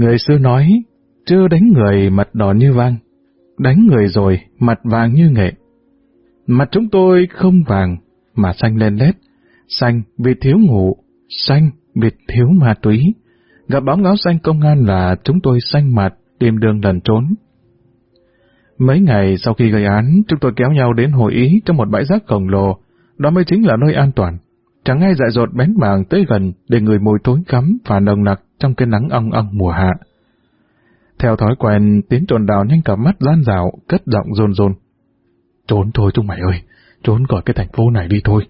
Người xưa nói, chưa đánh người mặt đỏ như vang, đánh người rồi mặt vàng như nghệ. Mặt chúng tôi không vàng, mà xanh lên lét, xanh vì thiếu ngủ, xanh vì thiếu ma túy. Gặp bóng áo xanh công an là chúng tôi xanh mặt, tìm đường lần trốn. Mấy ngày sau khi gây án, chúng tôi kéo nhau đến hội ý trong một bãi rác khổng lồ, đó mới chính là nơi an toàn. Chẳng ai dại dột bén màng tới gần để người mùi tối cắm và nồng nặc trong cái nắng ong ong mùa hạ. Theo thói quen, tiến trồn đào nhanh cả mắt lan dạo, cất giọng rôn rôn. Trốn thôi chúng mày ơi, trốn khỏi cái thành phố này đi thôi.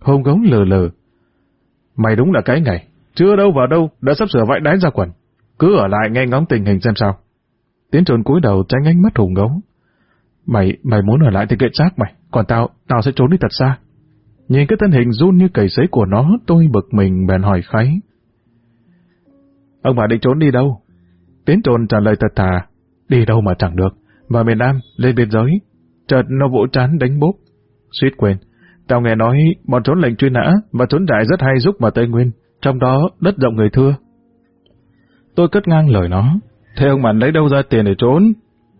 Hôm gống lờ lờ. Mày đúng là cái ngày, chưa đâu vào đâu, đã sắp sửa vãi đái ra quần. Cứ ở lại nghe ngóng tình hình xem sao. Tiến trồn cúi đầu tránh ánh mắt hùng gấu. Mày, mày muốn ở lại thì kệ xác mày, còn tao, tao sẽ trốn đi thật xa. Nhìn cái thân hình run như cầy sấy của nó, tôi bực mình bèn hỏi kháy. Ông bà định trốn đi đâu? Tiến trồn trả lời thật thà. Đi đâu mà chẳng được. Vào miền Nam, lên biên giới. Chợt nó vỗ trán đánh bốp. Suýt quên. Tao nghe nói bọn trốn lệnh truy nã và trốn trại rất hay giúp vào Tây Nguyên. Trong đó đất rộng người thưa. Tôi cất ngang lời nó. Thế ông bạn lấy đâu ra tiền để trốn?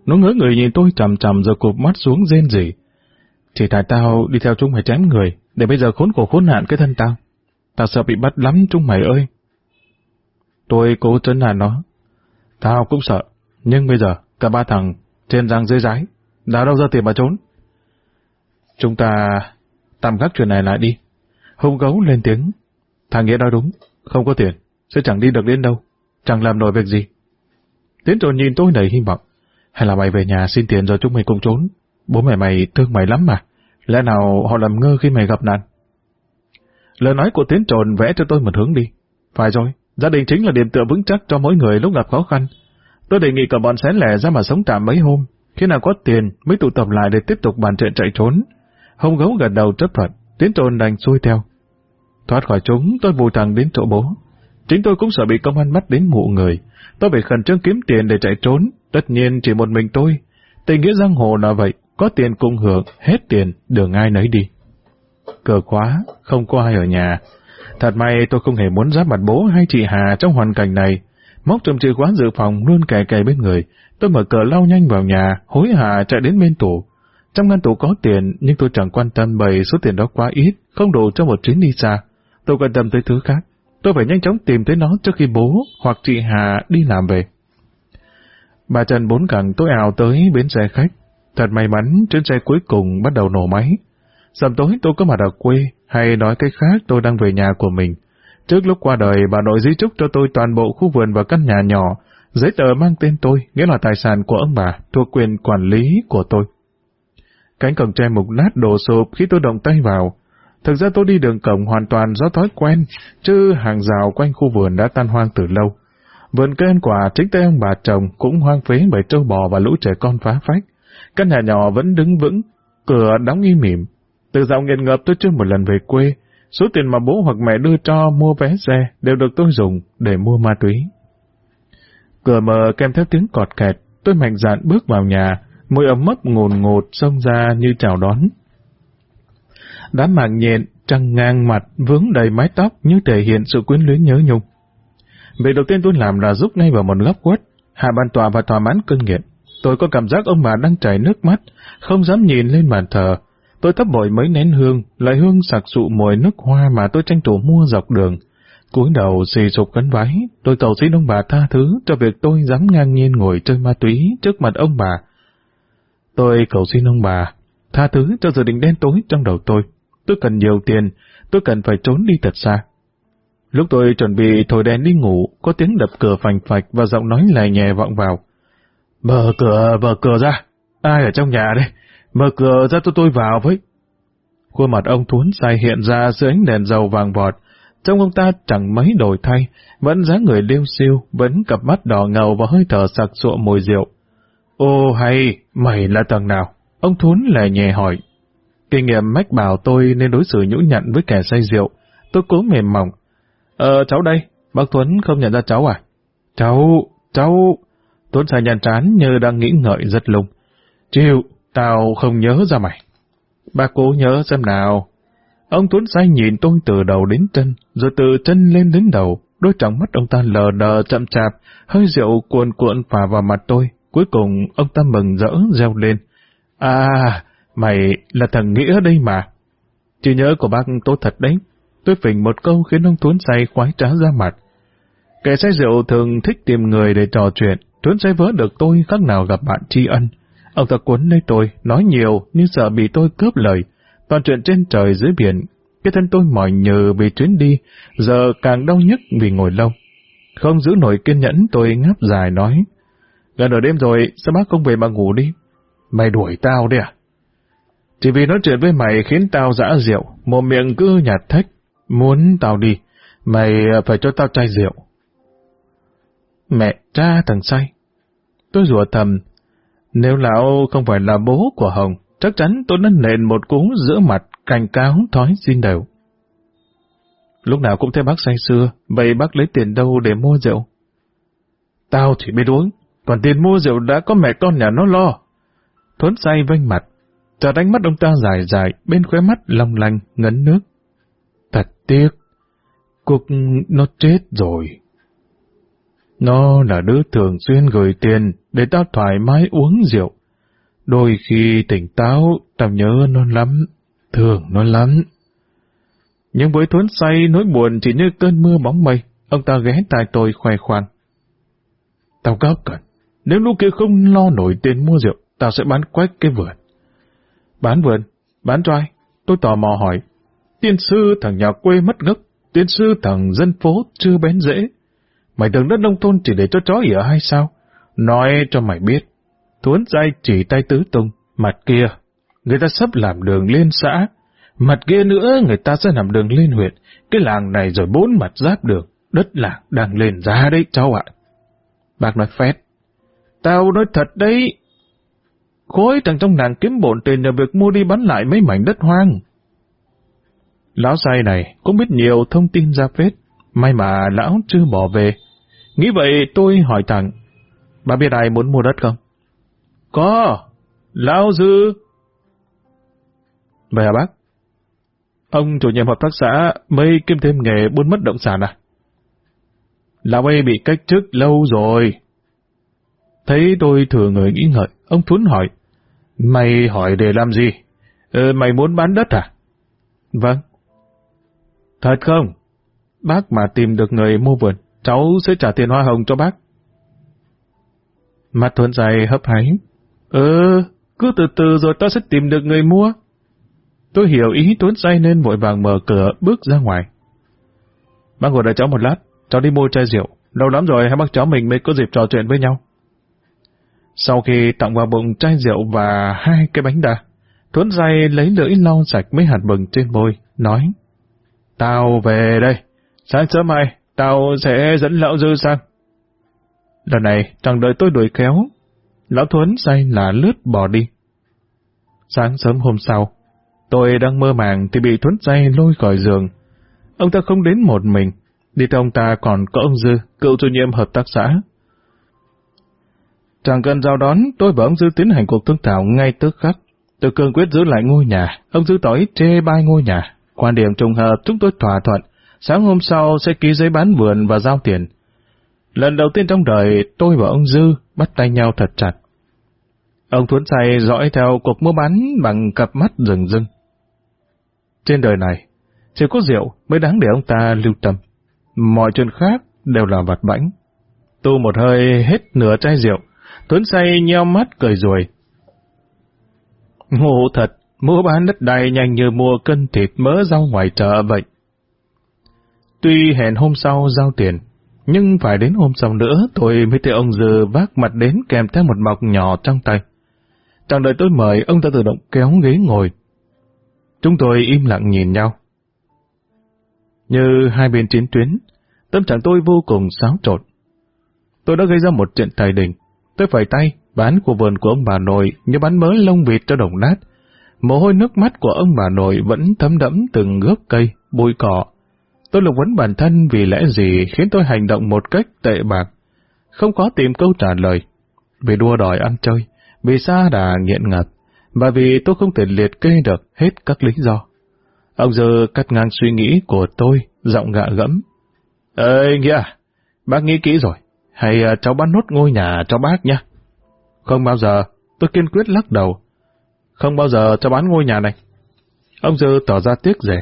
Nó ngỡ người nhìn tôi chầm chầm rồi cụp mắt xuống rên rỉ. Chỉ tại tao đi theo chúng mày chém người, để bây giờ khốn khổ khốn nạn cái thân tao. Tao sợ bị bắt lắm chúng mày ơi. Tôi cố trấn an nó. Tao cũng sợ, nhưng bây giờ cả ba thằng trên răng dưới rái, đã đâu ra tiền mà trốn. Chúng ta tạm gác chuyện này lại đi. Hùng gấu lên tiếng. Thằng Nghĩa nói đúng, không có tiền, sẽ chẳng đi được đến đâu, chẳng làm nổi việc gì. Tiến trồn nhìn tôi đầy hy vọng. Hay là mày về nhà xin tiền rồi chúng mày cùng trốn. Bố mẹ mày thương mày lắm mà. Lẽ nào họ làm ngơ khi mày gặp nạn? Lời nói của Tiến trồn vẽ cho tôi một hướng đi. Phải rồi, gia đình chính là điểm tựa vững chắc cho mỗi người lúc gặp khó khăn. Tôi đề nghị cả bọn xén lẻ ra mà sống tạm mấy hôm. Khi nào có tiền mới tụ tập lại để tiếp tục bàn chuyện chạy trốn. Hông gấu gật đầu chấp thuận, Tiến trồn đành xuôi theo. Thoát khỏi chúng, tôi vù thẳng đến chỗ bố. Chính tôi cũng sợ bị công an bắt đến mụ người. Tôi phải khẩn trương kiếm tiền để chạy trốn, tất nhiên chỉ một mình tôi. Tình nghĩa giang hồ là vậy, có tiền cùng hưởng, hết tiền, đường ai nấy đi. Cờ quá, không có ai ở nhà. Thật may tôi không hề muốn giáp mặt bố hay chị Hà trong hoàn cảnh này. Móc trong chìa khóa dự phòng luôn kè kè bên người. Tôi mở cờ lau nhanh vào nhà, hối hả chạy đến bên tủ. Trong ngăn tủ có tiền, nhưng tôi chẳng quan tâm bởi số tiền đó quá ít, không đủ cho một chuyến đi xa. Tôi quan tâm tới thứ khác. Tôi phải nhanh chóng tìm tới nó trước khi bố hoặc chị Hà đi làm về. Bà Trần bốn cẳng tôi ảo tới bến xe khách. Thật may mắn, trên xe cuối cùng bắt đầu nổ máy. Sầm tối tôi có mặt ở quê, hay nói cách khác tôi đang về nhà của mình. Trước lúc qua đời, bà nội di chúc cho tôi toàn bộ khu vườn và căn nhà nhỏ, giấy tờ mang tên tôi, nghĩa là tài sản của ông bà, thuộc quyền quản lý của tôi. Cánh cổng tre mục nát đổ sụp khi tôi động tay vào. Thực ra tôi đi đường cổng hoàn toàn do thói quen, chứ hàng rào quanh khu vườn đã tan hoang từ lâu. Vườn cây ăn quả chính tay ông bà chồng cũng hoang phế bởi trâu bò và lũ trẻ con phá phách. Căn nhà nhỏ vẫn đứng vững, cửa đóng im mỉm. Từ dạo nghiện ngập, tôi chưa một lần về quê, số tiền mà bố hoặc mẹ đưa cho mua vé xe đều được tôi dùng để mua ma túy. Cửa mở kèm theo tiếng cọt kẹt, tôi mạnh dạn bước vào nhà, mùi ấm mấp ngồn ngột xông ra như chào đón. Đám mạng nhện, trăng ngang mặt, vướng đầy mái tóc như thể hiện sự quyến luyến nhớ nhung. Việc đầu tiên tôi làm là giúp ngay vào một góc quất, hạ bàn tòa và thỏa mãn cơn nghiện. Tôi có cảm giác ông bà đang chảy nước mắt, không dám nhìn lên bàn thờ. Tôi thắp bội mấy nén hương, lại hương sặc sụ mùi nước hoa mà tôi tranh thủ mua dọc đường. cúi đầu xì sụp gắn váy, tôi cầu xin ông bà tha thứ cho việc tôi dám ngang nhiên ngồi chơi ma túy trước mặt ông bà. Tôi cầu xin ông bà tha thứ cho dự định đen tối trong đầu tôi. Tôi cần nhiều tiền, tôi cần phải trốn đi thật xa. Lúc tôi chuẩn bị thổi đèn đi ngủ, có tiếng đập cửa phành phạch và giọng nói lè nhẹ vọng vào. Mở cửa, mở cửa ra. Ai ở trong nhà đây? Mở cửa ra tôi tôi vào với. Khuôn mặt ông Thuấn sai hiện ra dưới ánh đèn dầu vàng vọt. Trông ông ta chẳng mấy đổi thay, vẫn dáng người liêu siêu, vẫn cặp mắt đỏ ngầu và hơi thở sặc sụa mùi rượu. Ô hay, mày là tầng nào? Ông Thuấn lè nhẹ hỏi. Kinh nghiệm mách bảo tôi nên đối xử nhũ nhặn với kẻ say rượu. Tôi cố mềm mỏng, Ờ, cháu đây. Bác Tuấn không nhận ra cháu à? Cháu, cháu... Tuấn sai nhăn trán như đang nghĩ ngợi rất lung. Chịu, tao không nhớ ra mày. Bà cố nhớ xem nào. Ông Tuấn sai nhìn tôi từ đầu đến chân, rồi từ chân lên đến đầu, đôi tròng mắt ông ta lờ đờ chậm chạp, hơi rượu cuồn cuộn phả vào mặt tôi. Cuối cùng ông ta mừng rỡ reo lên. À, mày là thằng Nghĩa đây mà. Chỉ nhớ của bác tốt thật đấy. Tôi phình một câu khiến ông Tuấn say khoái trá ra mặt. Kẻ say rượu thường thích tìm người để trò chuyện. Tuấn say vỡ được tôi khác nào gặp bạn tri ân. Ông ta cuốn lấy tôi, nói nhiều nhưng sợ bị tôi cướp lời. Toàn chuyện trên trời dưới biển. Cái thân tôi mỏi nhừ vì chuyến đi, giờ càng đau nhức vì ngồi lâu. Không giữ nổi kiên nhẫn tôi ngáp dài nói. Gần nửa đêm rồi, sao bác không về mà ngủ đi? Mày đuổi tao đi à? Chỉ vì nói chuyện với mày khiến tao dã rượu, một miệng cứ nhạt thách. Muốn tao đi, mày phải cho tao chai rượu. Mẹ cha thằng say. Tôi rủa thầm, nếu lão không phải là bố của Hồng, chắc chắn tôi đã nện một cú giữa mặt, cảnh cáo thói xin đều. Lúc nào cũng thấy bác say xưa, vậy bác lấy tiền đâu để mua rượu? Tao chỉ biết uống, còn tiền mua rượu đã có mẹ con nhà nó lo. Thuấn say vênh mặt, chờ đánh mắt ông ta dài dài, bên khóe mắt long lanh, ngấn nước. Thật tiếc, cuộc nó chết rồi. Nó là đứa thường xuyên gửi tiền để tao thoải mái uống rượu. Đôi khi tỉnh táo, tao nhớ nó lắm, thường nó lắm. Nhưng với Thuấn say, nỗi buồn chỉ như cơn mưa bóng mây, ông ta ghé tai tôi khoe khoang. Tao gấp cần, nếu lúc kia không lo nổi tiền mua rượu, tao sẽ bán quách cái vườn. Bán vườn? Bán cho ai? Tôi tò mò hỏi. Tiên sư thằng nhà quê mất gốc, tiên sư thằng dân phố chưa bén dễ. Mày tưởng đất nông thôn chỉ để cho chó ỉa hay sao? Nói cho mày biết. Thuấn dây chỉ tay tứ tung, mặt kia. Người ta sắp làm đường lên xã. Mặt kia nữa người ta sẽ làm đường lên huyện. Cái làng này rồi bốn mặt giáp đường. Đất làng đang lên giá đấy cháu ạ. Bác nói phét. Tao nói thật đấy. Khối thằng trong nàng kiếm bộn tiền nhờ việc mua đi bán lại mấy mảnh đất hoang. Lão say này cũng biết nhiều thông tin ra phết. May mà lão chưa bỏ về. Nghĩ vậy tôi hỏi thẳng. Bà biết ai muốn mua đất không? Có. Lão Dư. Vậy à bác? Ông chủ nhiệm hợp tác xã mới kiếm thêm nghề buôn mất động sản à? Lão ấy bị cách chức lâu rồi. Thấy tôi thừa người nghĩ ngợi, ông Thuấn hỏi. Mày hỏi để làm gì? Ờ, mày muốn bán đất à? Vâng. Thật không? Bác mà tìm được người mua vườn, cháu sẽ trả tiền hoa hồng cho bác. Mặt Thuấn dài hấp háy. Ừ, cứ từ từ rồi ta sẽ tìm được người mua. Tôi hiểu ý Tuấn say nên vội vàng mở cửa bước ra ngoài. Bác ngồi đợi cháu một lát, cháu đi mua chai rượu. Lâu lắm rồi hai bác cháu mình mới có dịp trò chuyện với nhau. Sau khi tặng vào bụng chai rượu và hai cái bánh đà, Tuấn say lấy lưỡi lau sạch mấy hạt bừng trên môi, nói Tao về đây, sáng sớm mai, tao sẽ dẫn lão dư sang. Lần này, chẳng đợi tôi đuổi kéo, lão Thuấn say là lướt bỏ đi. Sáng sớm hôm sau, tôi đang mơ màng thì bị Thuấn say lôi khỏi giường. Ông ta không đến một mình, đi theo ông ta còn có ông Dư, cựu chủ nhiệm hợp tác xã. Chẳng cần giao đón, tôi và ông Dư tiến hành cuộc thương thảo ngay tức khắc. Tôi cương quyết giữ lại ngôi nhà, ông Dư tỏ ý chê bai ngôi nhà. Quan điểm trùng hợp chúng tôi thỏa thuận, sáng hôm sau sẽ ký giấy bán vườn và giao tiền. Lần đầu tiên trong đời, tôi và ông Dư bắt tay nhau thật chặt. Ông Thuấn say dõi theo cuộc mua bán bằng cặp mắt rừng rưng. Trên đời này, chỉ có rượu mới đáng để ông ta lưu tâm. Mọi chuyện khác đều là vặt bãnh. Tu một hơi hết nửa chai rượu, Tuấn say nheo mắt cười rồi. Ngộ thật, mua bán đất đai nhanh như mua cân thịt mỡ rau ngoài chợ vậy. Tuy hẹn hôm sau giao tiền, nhưng phải đến hôm sau nữa tôi mới thấy ông Dư vác mặt đến kèm theo một mọc nhỏ trong tay. Chẳng đợi tôi mời, ông ta tự động kéo ghế ngồi. Chúng tôi im lặng nhìn nhau. Như hai bên chiến tuyến, tâm trạng tôi vô cùng xáo trộn. Tôi đã gây ra một chuyện tài đình. Tôi phải tay, bán của vườn của ông bà nội như bán mớ lông vịt cho đồng nát. Mồ hôi nước mắt của ông bà nội vẫn thấm đẫm từng gốc cây, bụi cỏ. Tôi lục vấn bản thân vì lẽ gì khiến tôi hành động một cách tệ bạc. Không có tìm câu trả lời. Vì đua đòi ăn chơi, vì xa đà nghiện ngập, và vì tôi không thể liệt kê được hết các lý do. Ông giờ cắt ngang suy nghĩ của tôi, giọng gạ gẫm. Ê, Nghĩa bác nghĩ kỹ rồi. Hay à, cháu bán nốt ngôi nhà cho bác nhé. Không bao giờ, tôi kiên quyết lắc đầu. Không bao giờ cho bán ngôi nhà này. Ông Dư tỏ ra tiếc rẻ.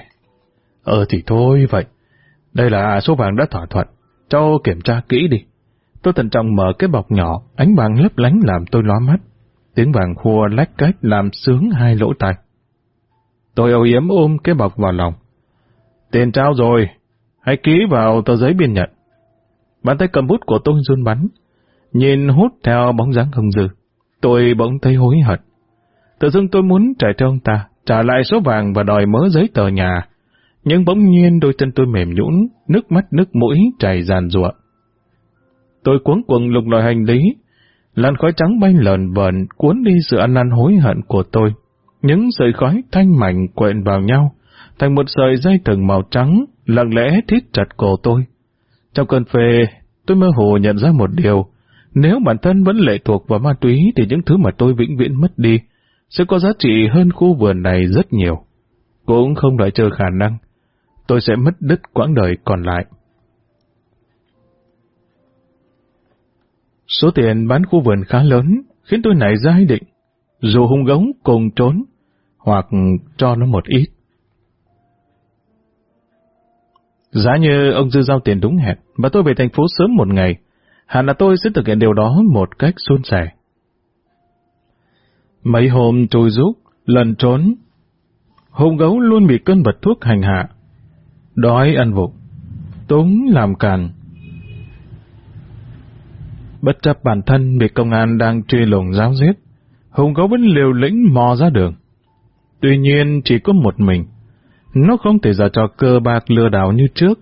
Ờ thì thôi vậy. Đây là số vàng đã thỏa thuận. Cho kiểm tra kỹ đi. Tôi thận trọng mở cái bọc nhỏ, ánh vàng lấp lánh làm tôi lóa mắt. Tiếng vàng khua lách cách làm sướng hai lỗ tai. Tôi âu yếm ôm cái bọc vào lòng. Tiền trao rồi, hãy ký vào tờ giấy biên nhận. Bàn tay cầm bút của tôi run bắn, nhìn hút theo bóng dáng không dư. Tôi bỗng thấy hối hận. Tự dưng tôi muốn trả cho ông ta, trả lại số vàng và đòi mớ giấy tờ nhà. Nhưng bỗng nhiên đôi chân tôi mềm nhũn, nước mắt nước mũi chảy ràn rụa. Tôi cuống cuồng lục lọi hành lý, làn khói trắng bay lờn vờn cuốn đi sự ăn năn hối hận của tôi. Những sợi khói thanh mảnh quện vào nhau, thành một sợi dây thừng màu trắng, lặng lẽ thít chặt cổ tôi. Trong cơn phê, tôi mơ hồ nhận ra một điều, nếu bản thân vẫn lệ thuộc vào ma túy thì những thứ mà tôi vĩnh viễn mất đi sẽ có giá trị hơn khu vườn này rất nhiều. Cũng không loại trừ khả năng, tôi sẽ mất đứt quãng đời còn lại. Số tiền bán khu vườn khá lớn, khiến tôi nảy ra ý định, dù hung gống cùng trốn, hoặc cho nó một ít. Giá như ông Dư giao tiền đúng hẹn, và tôi về thành phố sớm một ngày, hẳn là tôi sẽ thực hiện điều đó một cách suôn sẻ. Mấy hôm trôi rút, lần trốn, hung gấu luôn bị cơn vật thuốc hành hạ. Đói ăn vụng, túng làm càn. Bất chấp bản thân bị công an đang truy lùng giáo giết, hùng gấu vẫn liều lĩnh mò ra đường. Tuy nhiên chỉ có một mình, nó không thể giả trò cơ bạc lừa đảo như trước.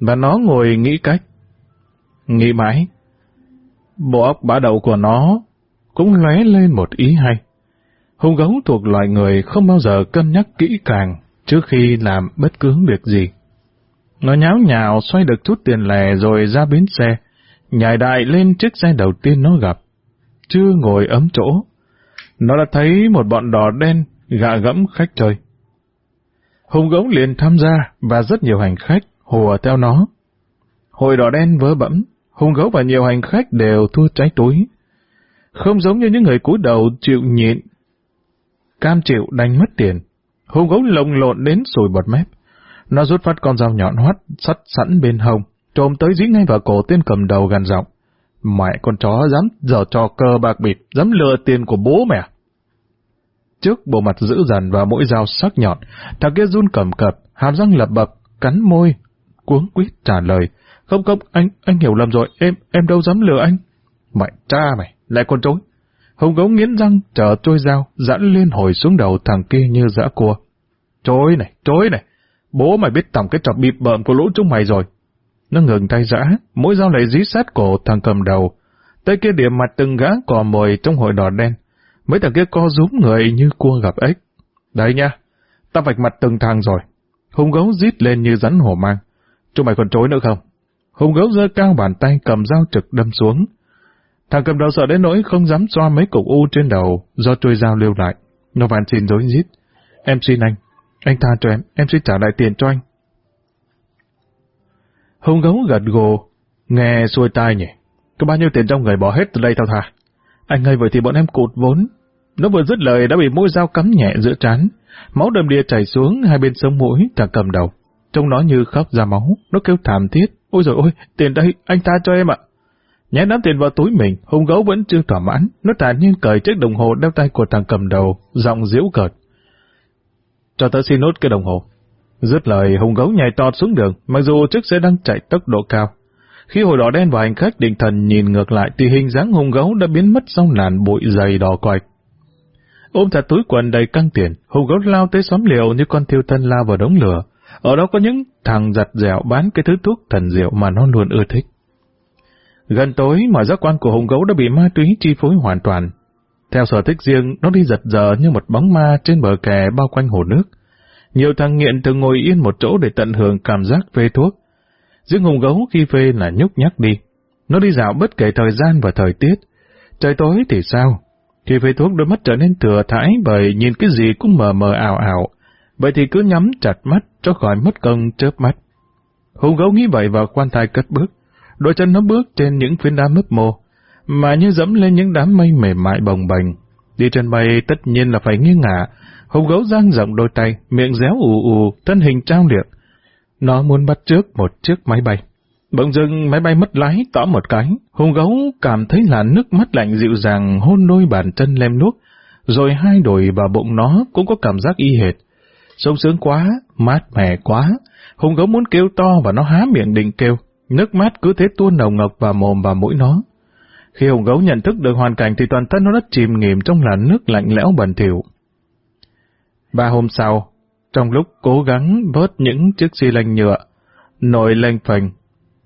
Và nó ngồi nghĩ cách. Nghĩ mãi. Bộ óc bã đầu của nó cũng lóe lên một ý hay. Hùng gấu thuộc loài người không bao giờ cân nhắc kỹ càng trước khi làm bất cứ việc gì. Nó nháo nhào xoay được chút tiền lẻ rồi ra bến xe, nhảy đại lên chiếc xe đầu tiên nó gặp. Chưa ngồi ấm chỗ, nó đã thấy một bọn đỏ đen gạ gẫm khách chơi. Hùng gấu liền tham gia và rất nhiều hành khách hùa theo nó. Hồi đỏ đen vớ bẫm, hùng gấu và nhiều hành khách đều thua trái túi. Không giống như những người cúi đầu chịu nhịn, cam chịu đánh mất tiền. Hùng gấu lồng lộn đến sùi bọt mép. Nó rút phát con dao nhọn hoắt sắt sẵn bên hông, trồm tới dí ngay vào cổ tên cầm đầu gằn giọng. Mẹ con chó dám dở trò cơ bạc bịp, dám lừa tiền của bố mẹ. Trước bộ mặt dữ dằn và mũi dao sắc nhọn, thằng kia run cầm cập, hàm răng lập bập, cắn môi, cuống quýt trả lời. Không không, anh, anh hiểu lầm rồi, em, em đâu dám lừa anh. Mày cha mày, lại còn trốn. Hùng gấu nghiến răng, chờ trôi dao, dẫn liên hồi xuống đầu thằng kia như dã cua. Trôi này, trôi này, bố mày biết tầm cái trò bịp bợm của lũ chúng mày rồi. Nó ngừng tay giã, mũi dao lại dí sát cổ thằng cầm đầu. Tay kia điểm mặt từng gã cò mồi trong hội đỏ đen. Mấy thằng kia co rúm người như cua gặp ếch. Đấy nha, ta vạch mặt từng thằng rồi. Hùng gấu rít lên như rắn hổ mang. Chúng mày còn trối nữa không? Hùng gấu giơ cao bàn tay cầm dao trực đâm xuống. Thằng cầm đầu sợ đến nỗi không dám xoa mấy cục u trên đầu do trôi dao lưu lại. Nó van xin dối rít. Em xin anh. Anh tha cho em. Em xin trả lại tiền cho anh. Hùng gấu gật gù. Nghe xuôi tai nhỉ. Có bao nhiêu tiền trong người bỏ hết từ đây tao thà. Anh ngay vậy thì bọn em cụt vốn. Nó vừa dứt lời đã bị mũi dao cắm nhẹ giữa trán. Máu đầm đìa chảy xuống hai bên sống mũi thằng cầm đầu. Trông nó như khóc ra máu. Nó kêu thảm thiết. Ôi rồi ôi, tiền đây, anh tha cho em ạ. Nhét đám tiền vào túi mình, hung gấu vẫn chưa thỏa mãn, nó tàn nhiên cởi chiếc đồng hồ đeo tay của thằng cầm đầu, giọng diễu cợt. Cho tớ xin nốt cái đồng hồ. Dứt lời, hung gấu nhảy tọt xuống đường, mặc dù chiếc xe đang chạy tốc độ cao. Khi hồi đỏ đen và hành khách định thần nhìn ngược lại thì hình dáng hung gấu đã biến mất trong làn bụi dày đỏ quạch. Ôm chặt túi quần đầy căng tiền, hung gấu lao tới xóm liều như con thiêu thân lao vào đống lửa. Ở đó có những thằng giặt dẻo bán cái thứ thuốc thần diệu mà nó luôn ưa thích. Gần tối, mọi giác quan của hùng gấu đã bị ma túy chi phối hoàn toàn. Theo sở thích riêng, nó đi giật giờ như một bóng ma trên bờ kè bao quanh hồ nước. Nhiều thằng nghiện thường ngồi yên một chỗ để tận hưởng cảm giác phê thuốc. Riêng hùng gấu khi phê là nhúc nhắc đi. Nó đi dạo bất kể thời gian và thời tiết. Trời tối thì sao? Khi phê thuốc đôi mắt trở nên thừa thãi bởi nhìn cái gì cũng mờ mờ ảo ảo. Vậy thì cứ nhắm chặt mắt cho khỏi mất công chớp mắt. Hùng gấu nghĩ vậy và quan thai cất bước. Đôi chân nó bước trên những phiến đá mấp mô, mà như dẫm lên những đám mây mềm mại bồng bềnh. Đi trên mây tất nhiên là phải nghiêng ngả. Hùng gấu giang rộng đôi tay, miệng réo ù ù, thân hình trao liệng. Nó muốn bắt trước một chiếc máy bay. Bỗng dưng máy bay mất lái tỏ một cái, hùng gấu cảm thấy là nước mắt lạnh dịu dàng hôn đôi bàn chân lem nuốt, rồi hai đồi và bụng nó cũng có cảm giác y hệt. Sông sướng quá, mát mẻ quá, hùng gấu muốn kêu to và nó há miệng định kêu, nước mắt cứ thế tuôn nồng ngọc vào mồm và mũi nó. Khi hùng gấu nhận thức được hoàn cảnh thì toàn thân nó đã chìm nghỉm trong làn nước lạnh lẽo bẩn thỉu. Ba hôm sau, trong lúc cố gắng vớt những chiếc xi lanh nhựa, nổi lênh phành,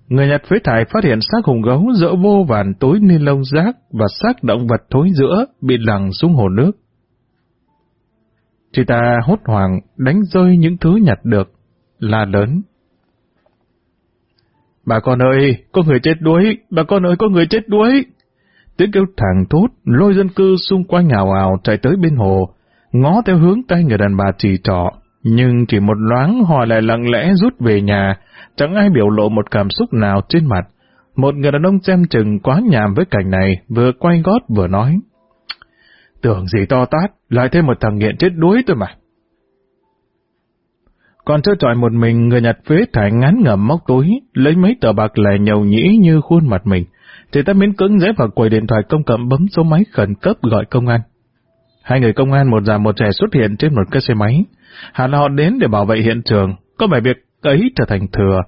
người nhặt phế thải phát hiện xác hùng gấu dỡ vô vàn túi ni lông rác và xác động vật thối giữa bị lằng xuống hồ nước. Chị ta hốt hoảng đánh rơi những thứ nhặt được, là lớn. Bà con ơi, có người chết đuối, bà con ơi, có người chết đuối. Tiếng kêu thẳng thốt, lôi dân cư xung quanh ảo ảo chạy tới bên hồ, ngó theo hướng tay người đàn bà chỉ trỏ, nhưng chỉ một loáng họ lại lặng lẽ rút về nhà, chẳng ai biểu lộ một cảm xúc nào trên mặt. Một người đàn ông xem chừng quá nhàm với cảnh này, vừa quay gót vừa nói. Tưởng gì to tát, lại thêm một thằng nghiện chết đuối thôi mà. Còn chơi trọi một mình, người nhặt phế thải ngán ngẩm móc túi, lấy mấy tờ bạc lẻ nhầu nhĩ như khuôn mặt mình. Thì ta miễn cưỡng rẽ vào quầy điện thoại công cộng bấm số máy khẩn cấp gọi công an. Hai người công an một già một trẻ xuất hiện trên một cái xe máy. Hẳn họ đến để bảo vệ hiện trường, có vẻ việc ấy trở thành thừa.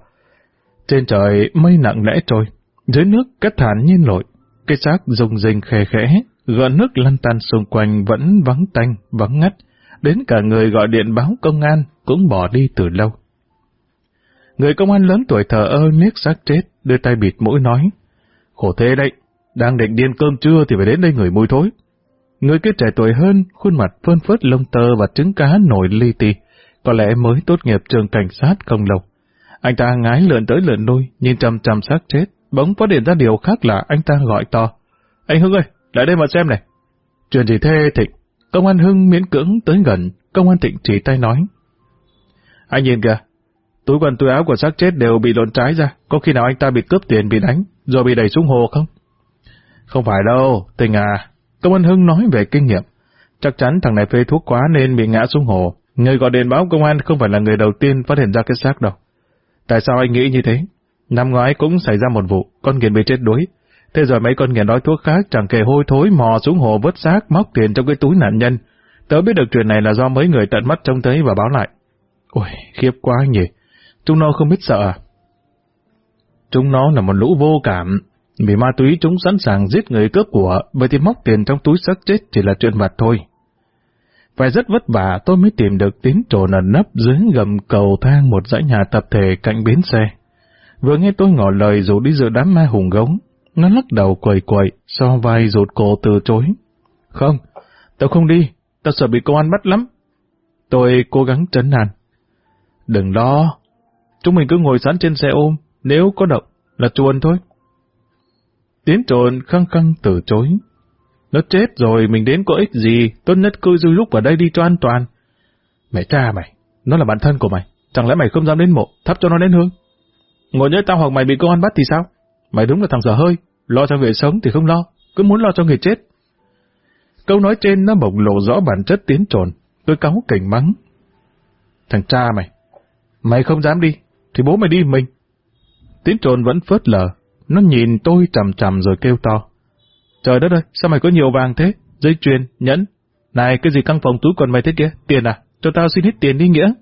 Trên trời mây nặng lẽ trôi, dưới nước cát thản nhiên lội, cái xác rung rinh khe khẽ, gợn nước lăn tan xung quanh vẫn vắng tanh, vắng ngắt, đến cả người gọi điện báo công an cũng bỏ đi từ lâu. Người công an lớn tuổi thờ ơ liếc xác chết, đưa tay bịt mũi nói, khổ thế đấy, đang định điên cơm trưa thì phải đến đây người mùi thối. Người kia trẻ tuổi hơn, khuôn mặt phơn phớt lông tơ và trứng cá nổi li ti, có lẽ mới tốt nghiệp trường cảnh sát không lâu. Anh ta ngái lượn tới lượn lui, nhìn chằm chằm xác chết, bỗng phát hiện ra điều khác là anh ta gọi to. Anh Hưng ơi, lại đây mà xem này. Chuyện gì thế Thịnh? Công an Hưng miễn cưỡng tới gần, công an Thịnh chỉ tay nói. Anh nhìn kìa, túi quần túi áo của xác chết đều bị lộn trái ra, có khi nào anh ta bị cướp tiền bị đánh, rồi bị đẩy xuống hồ không? Không phải đâu, Tình à, Công an Hưng nói về kinh nghiệm. Chắc chắn thằng này phê thuốc quá nên bị ngã xuống hồ. Người gọi điện báo công an không phải là người đầu tiên phát hiện ra cái xác đâu. Tại sao anh nghĩ như thế? Năm ngoái cũng xảy ra một vụ, con nghiện bị chết đuối. Thế rồi mấy con nghiện đói thuốc khác chẳng kể hôi thối mò xuống hồ vớt xác móc tiền trong cái túi nạn nhân. Tớ biết được chuyện này là do mấy người tận mắt trông thấy và báo lại. Ôi, khiếp quá nhỉ. Chúng nó không biết sợ à? Chúng nó là một lũ vô cảm, vì ma túy chúng sẵn sàng giết người cướp của, vậy thì móc tiền trong túi xác chết chỉ là chuyện vặt thôi. Phải rất vất vả tôi mới tìm được tín trồn ẩn nấp dưới gầm cầu thang một dãy nhà tập thể cạnh bến xe. Vừa nghe tôi ngỏ lời rủ đi giữa đám ma hùng gống, nó lắc đầu quầy quậy, so vai rụt cổ từ chối. Không, tao không đi, tao sợ bị công an bắt lắm. Tôi cố gắng trấn an. Đừng lo, chúng mình cứ ngồi sẵn trên xe ôm, nếu có động là chuồn thôi. Tiến trồn khăng khăng từ chối. Nó chết rồi mình đến có ích gì, tốt nhất cứ dư lúc vào đây đi cho an toàn. Mẹ cha mày, nó là bạn thân của mày, chẳng lẽ mày không dám đến mộ, thắp cho nó đến hương? Ngồi nhớ tao hoặc mày bị công an bắt thì sao? Mày đúng là thằng dở hơi, lo cho người sống thì không lo, cứ muốn lo cho người chết. Câu nói trên nó bộc lộ rõ bản chất tiến trồn, tôi cáu cảnh mắng. Thằng cha mày, mày không dám đi, thì bố mày đi mình. Tiến trồn vẫn phớt lờ, nó nhìn tôi chằm chằm rồi kêu to. Trời đất ơi, sao mày có nhiều vàng thế? Dây chuyền, nhẫn. Này, cái gì căng phòng túi quần mày thế kia? Tiền à? Cho tao xin hết tiền đi nghĩa.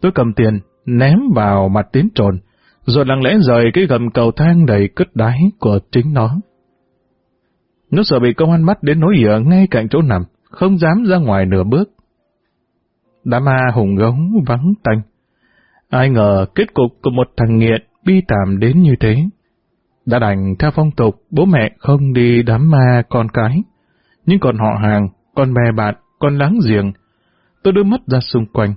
Tôi cầm tiền, ném vào mặt tiến trồn, rồi lặng lẽ rời cái gầm cầu thang đầy cất đáy của chính nó. Nó sợ bị công an bắt đến nỗi ỉa ngay cạnh chỗ nằm, không dám ra ngoài nửa bước. Đám ma hùng gống vắng tanh. Ai ngờ kết cục của một thằng nghiện bi tạm đến như thế. Đã đành theo phong tục, bố mẹ không đi đám ma con cái. Nhưng còn họ hàng, con bè bạn, con láng giềng, tôi đưa mắt ra xung quanh.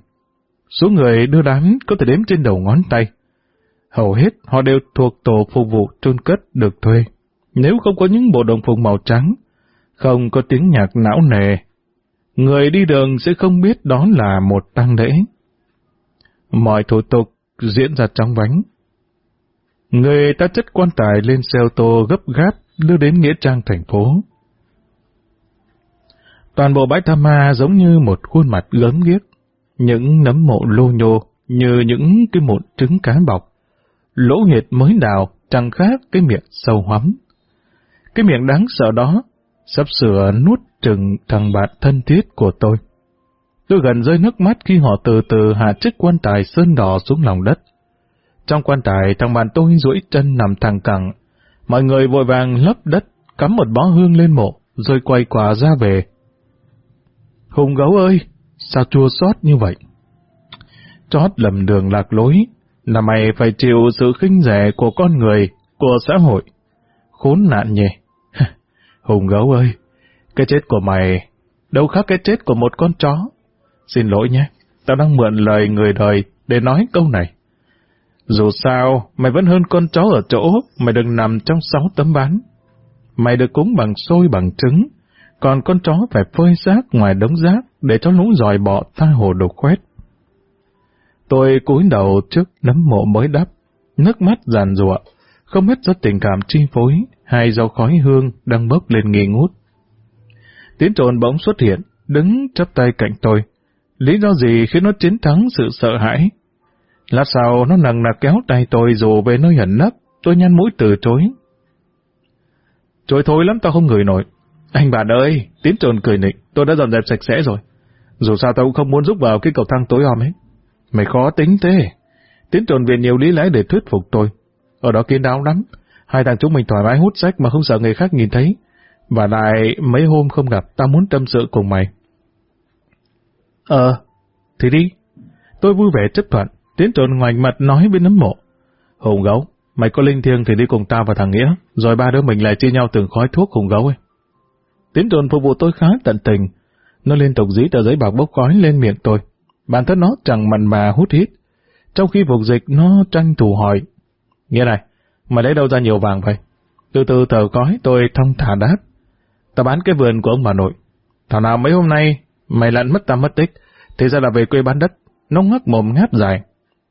Số người đưa đám có thể đếm trên đầu ngón tay. Hầu hết họ đều thuộc tổ phục vụ trôn cất được thuê. Nếu không có những bộ đồng phục màu trắng, không có tiếng nhạc não nề, người đi đường sẽ không biết đó là một tang lễ. Mọi thủ tục diễn ra trong vánh. Người ta chất quan tài lên xe ô tô gấp gáp đưa đến Nghĩa Trang thành phố. Toàn bộ bãi Tham Ma giống như một khuôn mặt gớm ghiếc, những nấm mộ lô nhô như những cái mụn trứng cá bọc. Lỗ huyệt mới đào chẳng khác cái miệng sâu hoắm. Cái miệng đáng sợ đó sắp sửa nuốt chừng thằng bạn thân thiết của tôi. Tôi gần rơi nước mắt khi họ từ từ hạ chiếc quan tài sơn đỏ xuống lòng đất. Trong quan tài, thằng bạn tôi duỗi chân nằm thẳng cẳng. Mọi người vội vàng lấp đất, cắm một bó hương lên mộ, rồi quay quả ra về. Hùng gấu ơi, sao chua xót như vậy? Chót lầm đường lạc lối, là mày phải chịu sự khinh rẻ của con người, của xã hội. Khốn nạn nhỉ? Hùng gấu ơi, cái chết của mày đâu khác cái chết của một con chó. Xin lỗi nhé, tao đang mượn lời người đời để nói câu này. Dù sao, mày vẫn hơn con chó ở chỗ, mày đừng nằm trong sáu tấm bán. Mày được cúng bằng xôi bằng trứng, còn con chó phải phơi xác ngoài đống rác để cho lũ dòi bọ tha hồ đồ khoét. Tôi cúi đầu trước nấm mộ mới đắp, nước mắt giàn rụa, không biết do tình cảm chi phối hay do khói hương đang bốc lên nghi ngút. Tiến trồn bỗng xuất hiện, đứng chắp tay cạnh tôi. Lý do gì khiến nó chiến thắng sự sợ hãi? Lát sau nó nặng nặc kéo tay tôi dù về nơi ẩn nấp, tôi nhăn mũi từ chối. Chối thôi lắm tao không ngửi nổi. Anh bạn ơi, tiến trồn cười nịnh, tôi đã dọn dẹp sạch sẽ rồi. Dù sao tao cũng không muốn giúp vào cái cầu thang tối om ấy. Mày khó tính thế. Tiến trồn viện nhiều lý lẽ để thuyết phục tôi. Ở đó kiên đáo lắm. Hai thằng chúng mình thoải mái hút sách mà không sợ người khác nhìn thấy. Và lại mấy hôm không gặp, tao muốn tâm sự cùng mày. Ờ, thì đi. Tôi vui vẻ chấp thuận, tiến trộn ngoảnh mặt nói với nấm mộ. Hùng gấu, mày có linh thiêng thì đi cùng tao và thằng Nghĩa, rồi ba đứa mình lại chia nhau từng khói thuốc hùng gấu ấy. Tiến trộn phục vụ tôi khá tận tình. Nó liên tục dí tờ giấy bạc bốc khói lên miệng tôi. Bản thân nó chẳng mặn mà hút hít. Trong khi phục dịch nó tranh thủ hỏi. Nghĩa này, mày lấy đâu ra nhiều vàng vậy? Từ từ tờ gói tôi thông thả đáp. Tao bán cái vườn của ông bà nội. Thảo nào mấy hôm nay mày lặn mất ta mất tích, thế ra là về quê bán đất. Nó ngắc mồm ngáp dài.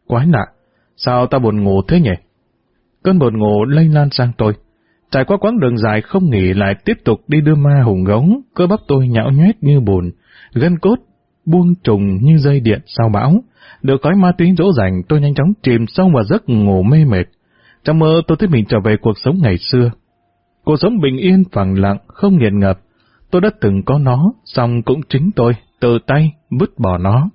Quái lạ, sao ta buồn ngủ thế nhỉ? Cơn buồn ngủ lây lan sang tôi. Trải qua quãng đường dài không nghỉ lại tiếp tục đi đưa ma hùng gống, cơ bắp tôi nhão nhoét như bùn, gân cốt buông trùng như dây điện sau bão. Được gói ma túy dỗ dành, tôi nhanh chóng chìm sâu vào giấc ngủ mê mệt. Trong mơ tôi thấy mình trở về cuộc sống ngày xưa. Cuộc sống bình yên, phẳng lặng, không nghiền ngập. Tôi đã từng có nó, xong cũng chính tôi, từ tay, vứt bỏ nó.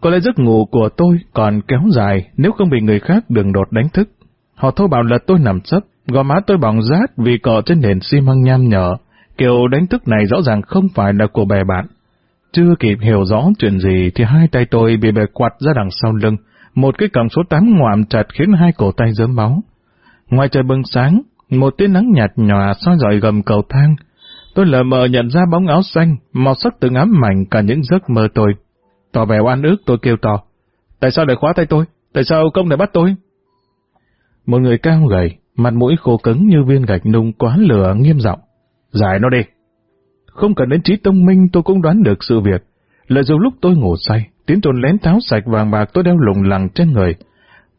Có lẽ giấc ngủ của tôi còn kéo dài nếu không bị người khác đường đột đánh thức. Họ thô bảo là tôi nằm sấp, gò má tôi bỏng rát vì cọ trên nền xi măng nham nhở. Kiểu đánh thức này rõ ràng không phải là của bè bạn. Chưa kịp hiểu rõ chuyện gì thì hai tay tôi bị bè quạt ra đằng sau lưng. Một cái cầm số 8 ngoạm chặt khiến hai cổ tay dớm máu. Ngoài trời bừng sáng, một tia nắng nhạt nhòa soi dọi gầm cầu thang. Tôi lờ mờ nhận ra bóng áo xanh, màu sắc từng ám mảnh cả những giấc mơ tôi. Tỏ vẻ oan ức tôi kêu to. Tại sao lại khóa tay tôi? Tại sao công lại bắt tôi? Một người cao gầy, mặt mũi khô cứng như viên gạch nung quá lửa nghiêm giọng. Giải nó đi. Không cần đến trí thông minh tôi cũng đoán được sự việc. Lợi dụng lúc tôi ngủ say, tiến trồn lén tháo sạch vàng bạc tôi đeo lùng lẳng trên người.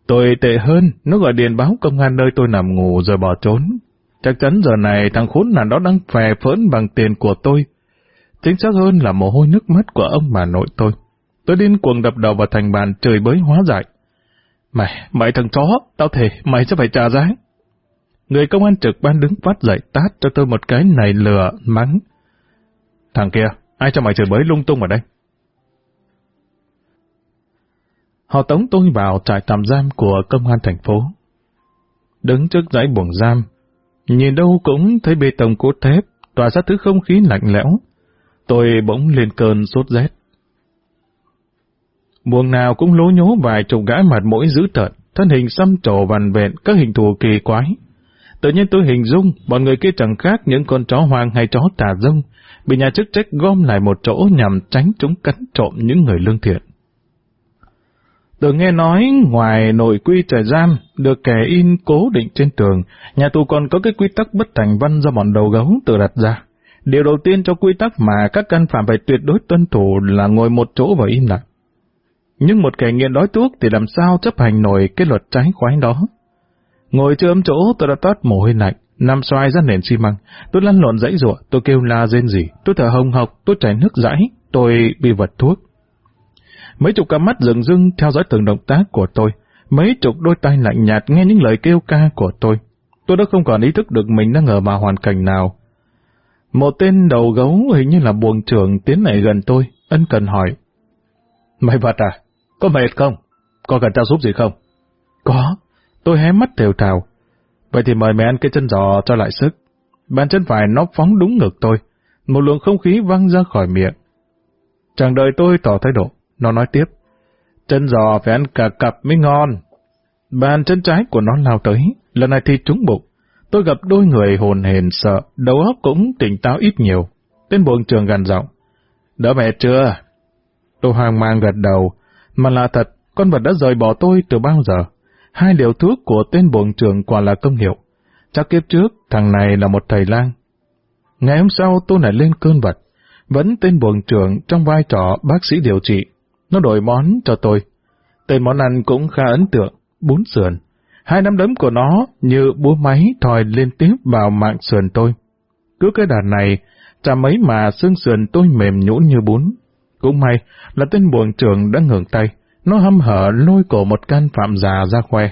Tôi tệ hơn, nó gọi điện báo công an nơi tôi nằm ngủ rồi bỏ trốn. Chắc chắn giờ này thằng khốn nạn đó đang phè phỡn bằng tiền của tôi. Chính xác hơn là mồ hôi nước mắt của ông bà nội tôi. Tôi điên cuồng đập đầu vào thành bàn trời bới hóa giải. Mày, mày thằng chó, tao thề, mày sẽ phải trả giá. Người công an trực ban đứng phát dậy tát cho tôi một cái này lừa, mắng. Thằng kia, ai cho mày chửi bới lung tung ở đây? Họ tống tôi vào trại tạm giam của công an thành phố. Đứng trước dãy buồng giam, nhìn đâu cũng thấy bê tông cốt thép, tỏa ra thứ không khí lạnh lẽo. Tôi bỗng lên cơn sốt rét. Buồng nào cũng lố nhố vài chục gái mặt mũi dữ tợn, thân hình xăm trổ vằn vẹn, các hình thù kỳ quái. Tự nhiên tôi hình dung, bọn người kia chẳng khác những con chó hoang hay chó tà rông, bị nhà chức trách gom lại một chỗ nhằm tránh chúng cắn trộm những người lương thiện. Tôi nghe nói ngoài nội quy trại giam được kẻ in cố định trên tường, nhà tù còn có cái quy tắc bất thành văn do bọn đầu gấu tự đặt ra. Điều đầu tiên cho quy tắc mà các căn phạm phải tuyệt đối tuân thủ là ngồi một chỗ và im lặng. Nhưng một kẻ nghiện đói thuốc thì làm sao chấp hành nổi cái luật trái khoái đó. Ngồi chưa ấm chỗ tôi đã toát mồ hôi lạnh, nằm xoay ra nền xi măng. Tôi lăn lộn dãy ruộng, tôi kêu la rên rỉ, tôi thở hồng hộc, tôi chảy nước dãi, tôi bị vật thuốc. Mấy chục cặp mắt rừng rưng theo dõi từng động tác của tôi. Mấy chục đôi tay lạnh nhạt nghe những lời kêu ca của tôi. Tôi đã không còn ý thức được mình đang ở vào hoàn cảnh nào. Một tên đầu gấu hình như là buồng trưởng tiến lại gần tôi, ân cần hỏi. Mày vật à? Có mệt không? Có cần tao giúp gì không? Có. Tôi hé mắt thều thào. Vậy thì mời mày ăn cái chân giò cho lại sức. Bàn chân phải nó phóng đúng ngực tôi. Một luồng không khí văng ra khỏi miệng. Chàng đợi tôi tỏ thái độ. Nó nói tiếp. Chân giò phải ăn cả cặp mới ngon. Bàn chân trái của nó lao tới. Lần này thì trúng bụng. Tôi gặp đôi người hồn hền sợ, đầu óc cũng tỉnh táo ít nhiều. Tên buồng trường gần giọng. Đỡ mẹ chưa? Tôi hoang mang gật đầu. Mà là thật, con vật đã rời bỏ tôi từ bao giờ. Hai liều thuốc của tên buồng trường quả là công hiệu. Chắc kiếp trước, thằng này là một thầy lang. Ngày hôm sau tôi lại lên cơn vật. Vẫn tên buồng trưởng trong vai trò bác sĩ điều trị. Nó đổi món cho tôi. Tên món ăn cũng khá ấn tượng, bún sườn. Hai nắm đấm của nó như búa máy thòi liên tiếp vào mạng sườn tôi. Cứ cái đàn này, chả mấy mà xương sườn tôi mềm nhũn như bún. Cũng may là tên buồng trưởng đã ngừng tay, nó hâm hở lôi cổ một can phạm già ra khoe.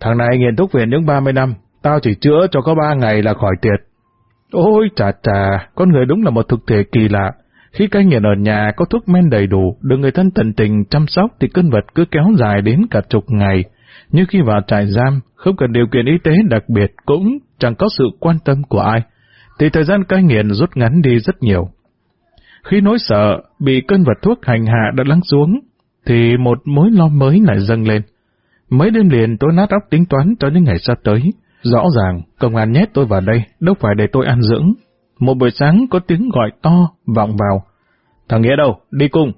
Thằng này nghiện thuốc viện những 30 năm, tao chỉ chữa cho có 3 ngày là khỏi tiệt. Ôi chà chà, con người đúng là một thực thể kỳ lạ. Khi cai nghiện ở nhà có thuốc men đầy đủ, được người thân tận tình chăm sóc thì cơn vật cứ kéo dài đến cả chục ngày. Như khi vào trại giam, không cần điều kiện y tế đặc biệt cũng chẳng có sự quan tâm của ai, thì thời gian cai nghiện rút ngắn đi rất nhiều. Khi nỗi sợ bị cơn vật thuốc hành hạ đã lắng xuống, thì một mối lo mới lại dâng lên. Mấy đêm liền tôi nát óc tính toán cho những ngày sắp tới. Rõ ràng, công an nhét tôi vào đây, đâu phải để tôi ăn dưỡng. Một buổi sáng có tiếng gọi to, vọng vào. Thằng Nghĩa đâu? Đi cùng.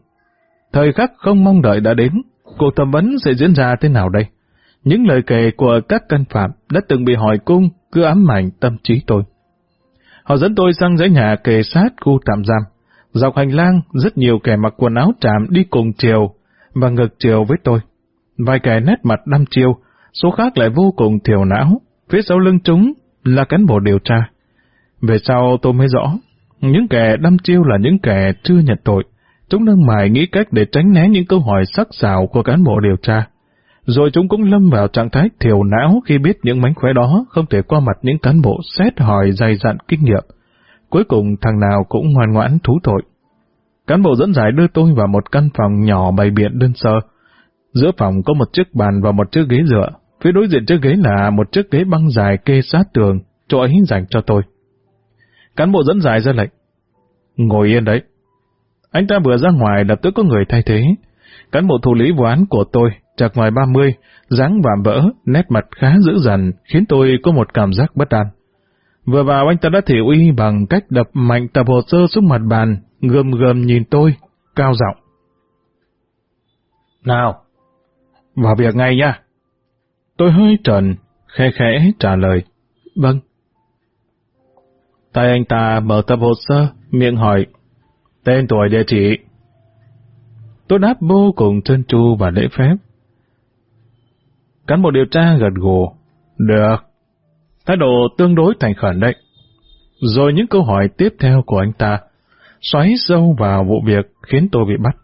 Thời khắc không mong đợi đã đến, cuộc thẩm vấn sẽ diễn ra thế nào đây? Những lời kể của các căn phạm đã từng bị hỏi cung cứ ám ảnh tâm trí tôi. Họ dẫn tôi sang dãy nhà kề sát khu tạm giam. Dọc hành lang, rất nhiều kẻ mặc quần áo trạm đi cùng chiều và ngược chiều với tôi. Vài kẻ nét mặt đăm chiêu, số khác lại vô cùng thiểu não. Phía sau lưng chúng là cán bộ điều tra. Về sau tôi mới rõ, những kẻ đâm chiêu là những kẻ chưa nhận tội. Chúng đang mải nghĩ cách để tránh né những câu hỏi sắc sảo của cán bộ điều tra. Rồi chúng cũng lâm vào trạng thái thiểu não khi biết những mánh khóe đó không thể qua mặt những cán bộ xét hỏi dày dặn kinh nghiệm. Cuối cùng thằng nào cũng ngoan ngoãn thú tội. Cán bộ dẫn giải đưa tôi vào một căn phòng nhỏ bày biện đơn sơ. Giữa phòng có một chiếc bàn và một chiếc ghế dựa. Phía đối diện chiếc ghế là một chiếc ghế băng dài kê sát tường, chỗ ấy dành cho tôi. Cán bộ dẫn giải ra lệnh. Ngồi yên đấy. Anh ta vừa ra ngoài lập tức có người thay thế. Cán bộ thủ lý vụ án của tôi, chạc ngoài 30, dáng vạm vỡ, nét mặt khá dữ dằn, khiến tôi có một cảm giác bất an. Vừa vào anh ta đã thể uy bằng cách đập mạnh tập hồ sơ xuống mặt bàn, gầm gầm nhìn tôi, cao giọng. Nào, vào việc ngay nha. Tôi hơi trần, khẽ khẽ trả lời. Vâng. Tay anh ta mở tập hồ sơ, miệng hỏi. Tên tuổi địa chỉ. Tôi đáp vô cùng chân tru và lễ phép. Cán bộ điều tra gật gù. Được. Thái độ tương đối thành khẩn đấy. Rồi những câu hỏi tiếp theo của anh ta xoáy sâu vào vụ việc khiến tôi bị bắt.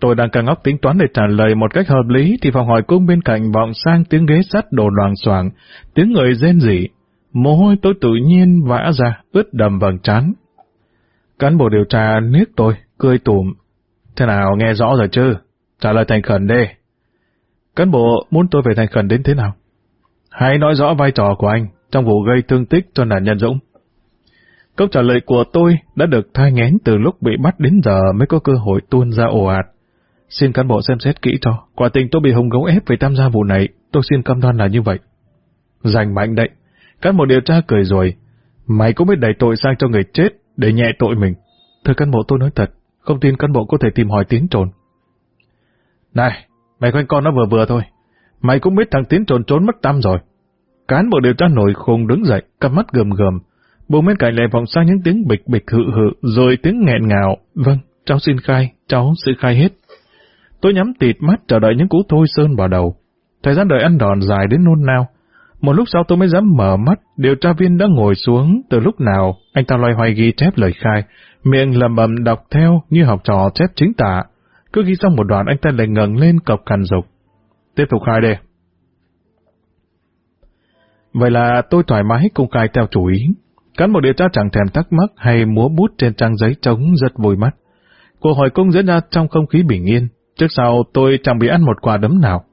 Tôi đang càng ngóc tính toán để trả lời một cách hợp lý thì phòng hỏi cung bên cạnh vọng sang tiếng ghế sắt đồ đoàn xoàng, tiếng người rên rỉ. Mồ hôi tôi tự nhiên vã ra, ướt đầm vầng trán. Cán bộ điều tra niếc tôi, cười tủm. Thế nào nghe rõ rồi chứ? Trả lời thành khẩn đi. Cán bộ muốn tôi về thành khẩn đến thế nào? Hãy nói rõ vai trò của anh trong vụ gây thương tích cho nạn nhân Dũng. Câu trả lời của tôi đã được thai ngén từ lúc bị bắt đến giờ mới có cơ hội tuôn ra ồ ạt. Xin cán bộ xem xét kỹ cho. Quả tình tôi bị hùng gấu ép về tham gia vụ này, tôi xin cam đoan là như vậy. Giành mạnh đấy. Cán bộ điều tra cười rồi. Mày cũng biết đẩy tội sang cho người chết để nhẹ tội mình. Thưa cán bộ tôi nói thật, không tin cán bộ có thể tìm hỏi tiến trồn. Này, mày quanh con nó vừa vừa thôi. Mày cũng biết thằng tiến trồn trốn mất tâm rồi. Cán bộ điều tra nổi khùng đứng dậy, cặp mắt gầm gầm, Bụng bên cạnh lại vọng sang những tiếng bịch bịch hự hự, rồi tiếng nghẹn ngào. Vâng, cháu xin khai, cháu sẽ khai hết. Tôi nhắm tịt mắt chờ đợi những cú thôi sơn vào đầu. Thời gian đợi ăn đòn dài đến nôn nao. Một lúc sau tôi mới dám mở mắt, điều tra viên đã ngồi xuống từ lúc nào, anh ta loay hoay ghi chép lời khai, miệng lầm bầm đọc theo như học trò chép chính tả. Cứ ghi xong một đoạn anh ta lại ngẩng lên cọc cằn dục. Tiếp tục khai đi. Vậy là tôi thoải mái công khai theo chủ ý. Cán bộ điều tra chẳng thèm thắc mắc hay múa bút trên trang giấy trống rất vui mắt. Cuộc hỏi cung diễn ra trong không khí bình yên. Trước sau tôi chẳng bị ăn một quả đấm nào.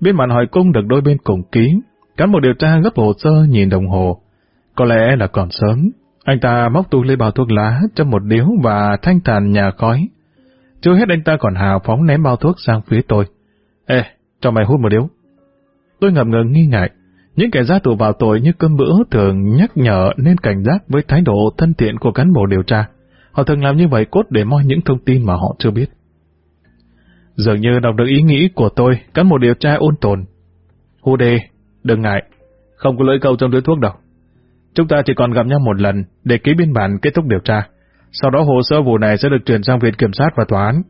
Biên bản hỏi cung được đôi bên cùng ký. Cán bộ điều tra gấp hồ sơ nhìn đồng hồ. Có lẽ là còn sớm. Anh ta móc túi lấy bao thuốc lá trong một điếu và thanh thản nhà khói. Chưa hết anh ta còn hào phóng ném bao thuốc sang phía tôi. Ê, cho mày hút một điếu. Tôi ngập ngừng nghi ngại. Những kẻ ra tù vào tội như cơm bữa thường nhắc nhở nên cảnh giác với thái độ thân thiện của cán bộ điều tra. Họ thường làm như vậy cốt để moi những thông tin mà họ chưa biết. Dường như đọc được ý nghĩ của tôi, cán bộ điều tra ôn tồn. Hù đề, đừng ngại, không có lưỡi câu trong túi thuốc đâu. Chúng ta chỉ còn gặp nhau một lần để ký biên bản kết thúc điều tra. Sau đó hồ sơ vụ này sẽ được chuyển sang viện kiểm sát và tòa án.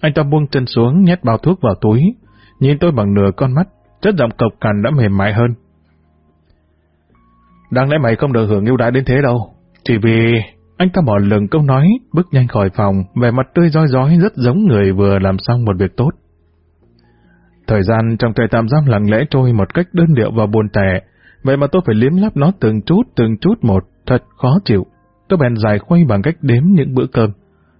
Anh ta buông chân xuống nhét bao thuốc vào túi, nhìn tôi bằng nửa con mắt, chất giọng cộc cằn đã mềm mại hơn. Đáng lẽ mày không được hưởng ưu đãi đến thế đâu. Chỉ vì anh ta bỏ lừng câu nói, bước nhanh khỏi phòng, vẻ mặt tươi roi rói rất giống người vừa làm xong một việc tốt. Thời gian trong trại tạm giam lặng lẽ trôi một cách đơn điệu và buồn tẻ, vậy mà tôi phải liếm lắp nó từng chút từng chút một, thật khó chịu. Tôi bèn dài khuây bằng cách đếm những bữa cơm.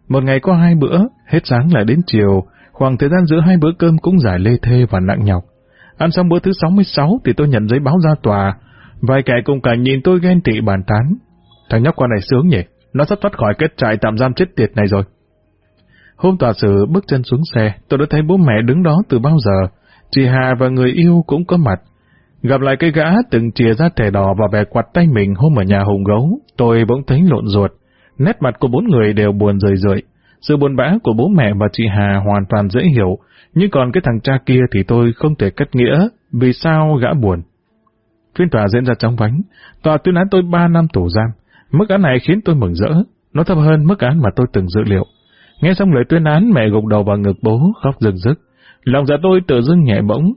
Một ngày có hai bữa, hết sáng lại đến chiều, khoảng thời gian giữa hai bữa cơm cũng dài lê thê và nặng nhọc. Ăn xong bữa thứ 66 thì tôi nhận giấy báo ra tòa, Vài kẻ cùng cảnh nhìn tôi ghen tị bàn tán. Thằng nhóc con này sướng nhỉ, nó sắp thoát khỏi kết trại tạm giam chết tiệt này rồi. Hôm tòa xử bước chân xuống xe, tôi đã thấy bố mẹ đứng đó từ bao giờ. Chị Hà và người yêu cũng có mặt. Gặp lại cái gã từng chìa ra thẻ đỏ và bè quạt tay mình hôm ở nhà hùng gấu, tôi bỗng thấy lộn ruột. Nét mặt của bốn người đều buồn rười rượi. Sự buồn bã của bố mẹ và chị Hà hoàn toàn dễ hiểu, nhưng còn cái thằng cha kia thì tôi không thể cất nghĩa, vì sao gã buồn. Phiên tòa diễn ra trong vánh, tòa tuyên án tôi 3 năm tù giam. Mức án này khiến tôi mừng rỡ, nó thấp hơn mức án mà tôi từng dự liệu. Nghe xong lời tuyên án, mẹ gục đầu vào ngực bố, khóc rừng rức. Lòng dạ tôi tự dưng nhẹ bỗng.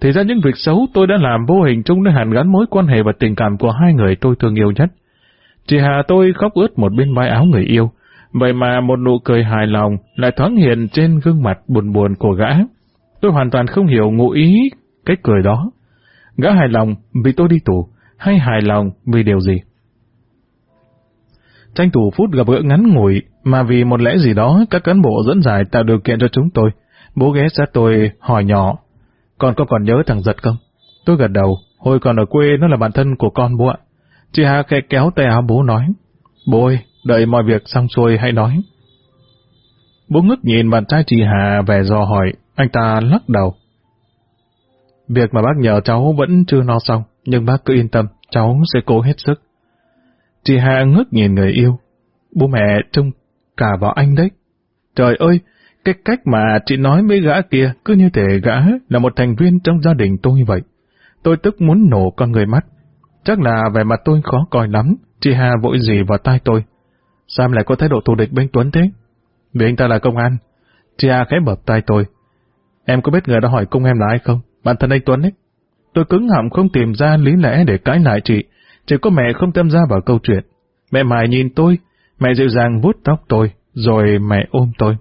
Thì ra những việc xấu tôi đã làm vô hình chung đã hàn gắn mối quan hệ và tình cảm của hai người tôi thương yêu nhất. Chị Hà tôi khóc ướt một bên vai áo người yêu, vậy mà một nụ cười hài lòng lại thoáng hiện trên gương mặt buồn buồn của gã. Tôi hoàn toàn không hiểu ngụ ý cái cười đó. Gã hài lòng vì tôi đi tù, hay hài lòng vì điều gì? Tranh thủ phút gặp gỡ ngắn ngủi, mà vì một lẽ gì đó các cán bộ dẫn giải tạo điều kiện cho chúng tôi. Bố ghé sát tôi hỏi nhỏ, con có còn nhớ thằng Giật không? Tôi gật đầu, hồi còn ở quê nó là bạn thân của con bố ạ. Chị Hà khẽ kéo tay áo bố nói, bố ơi, đợi mọi việc xong xuôi hãy nói. Bố ngước nhìn bạn trai chị Hà về dò hỏi, anh ta lắc đầu. Việc mà bác nhờ cháu vẫn chưa no xong, nhưng bác cứ yên tâm, cháu sẽ cố hết sức. Chị Hà ngước nhìn người yêu. Bố mẹ trông cả vào anh đấy. Trời ơi, cái cách mà chị nói với gã kia cứ như thể gã là một thành viên trong gia đình tôi vậy. Tôi tức muốn nổ con người mắt. Chắc là vẻ mặt tôi khó coi lắm. Chị Hà vội gì vào tai tôi. Sao em lại có thái độ thù địch bên Tuấn thế? Vì anh ta là công an. Chị Hà khẽ bập tay tôi. Em có biết người đã hỏi cung em là ai không? Bản thân anh Tuấn ấy. Tôi cứng họng không tìm ra lý lẽ để cãi lại chị, chỉ có mẹ không tham gia vào câu chuyện. Mẹ mài nhìn tôi, mẹ dịu dàng vuốt tóc tôi, rồi mẹ ôm tôi.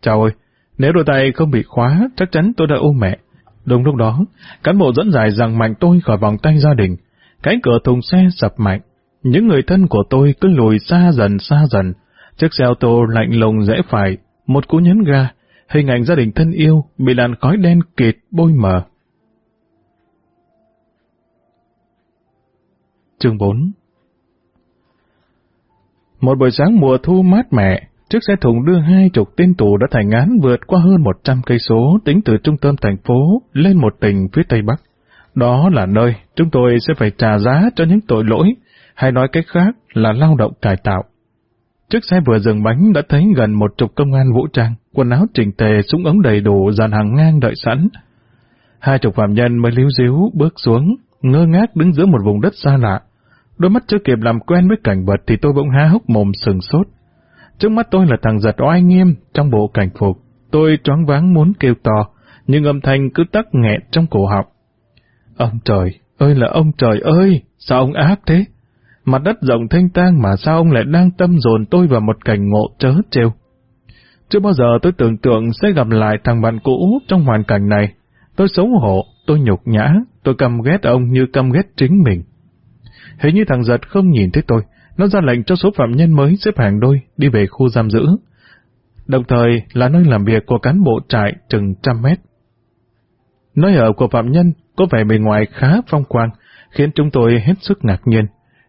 Chào ơi, nếu đôi tay không bị khóa, chắc chắn tôi đã ôm mẹ. Đúng lúc đó, cán bộ dẫn dài rằng mạnh tôi khỏi vòng tay gia đình. Cánh cửa thùng xe sập mạnh. Những người thân của tôi cứ lùi xa dần xa dần. Chiếc xe ô tô lạnh lùng rẽ phải, một cú nhấn ga, hình ảnh gia đình thân yêu bị làn khói đen kịt bôi mờ. Chương 4 Một buổi sáng mùa thu mát mẻ, chiếc xe thùng đưa hai chục tên tù đã thành án vượt qua hơn 100 cây số tính từ trung tâm thành phố lên một tỉnh phía tây bắc. Đó là nơi chúng tôi sẽ phải trả giá cho những tội lỗi, hay nói cách khác là lao động cải tạo. Chiếc xe vừa dừng bánh đã thấy gần một chục công an vũ trang, quần áo chỉnh tề, súng ống đầy đủ, dàn hàng ngang đợi sẵn. Hai chục phạm nhân mới líu díu bước xuống, ngơ ngác đứng giữa một vùng đất xa lạ. Đôi mắt chưa kịp làm quen với cảnh vật thì tôi bỗng há hốc mồm sừng sốt. Trước mắt tôi là thằng giật oai nghiêm trong bộ cảnh phục. Tôi choáng váng muốn kêu to, nhưng âm thanh cứ tắc nghẹn trong cổ họng. Ông trời, ơi là ông trời ơi, sao ông ác thế? Mặt đất rộng thanh tang mà sao ông lại đang tâm dồn tôi vào một cảnh ngộ chớ trêu. Chưa bao giờ tôi tưởng tượng sẽ gặp lại thằng bạn cũ trong hoàn cảnh này. Tôi xấu hổ, tôi nhục nhã, tôi căm ghét ông như căm ghét chính mình. Hình như thằng giật không nhìn thấy tôi, nó ra lệnh cho số phạm nhân mới xếp hàng đôi đi về khu giam giữ. Đồng thời là nơi làm việc của cán bộ trại chừng trăm mét. Nơi ở của phạm nhân có vẻ bề ngoài khá phong quang, khiến chúng tôi hết sức ngạc nhiên.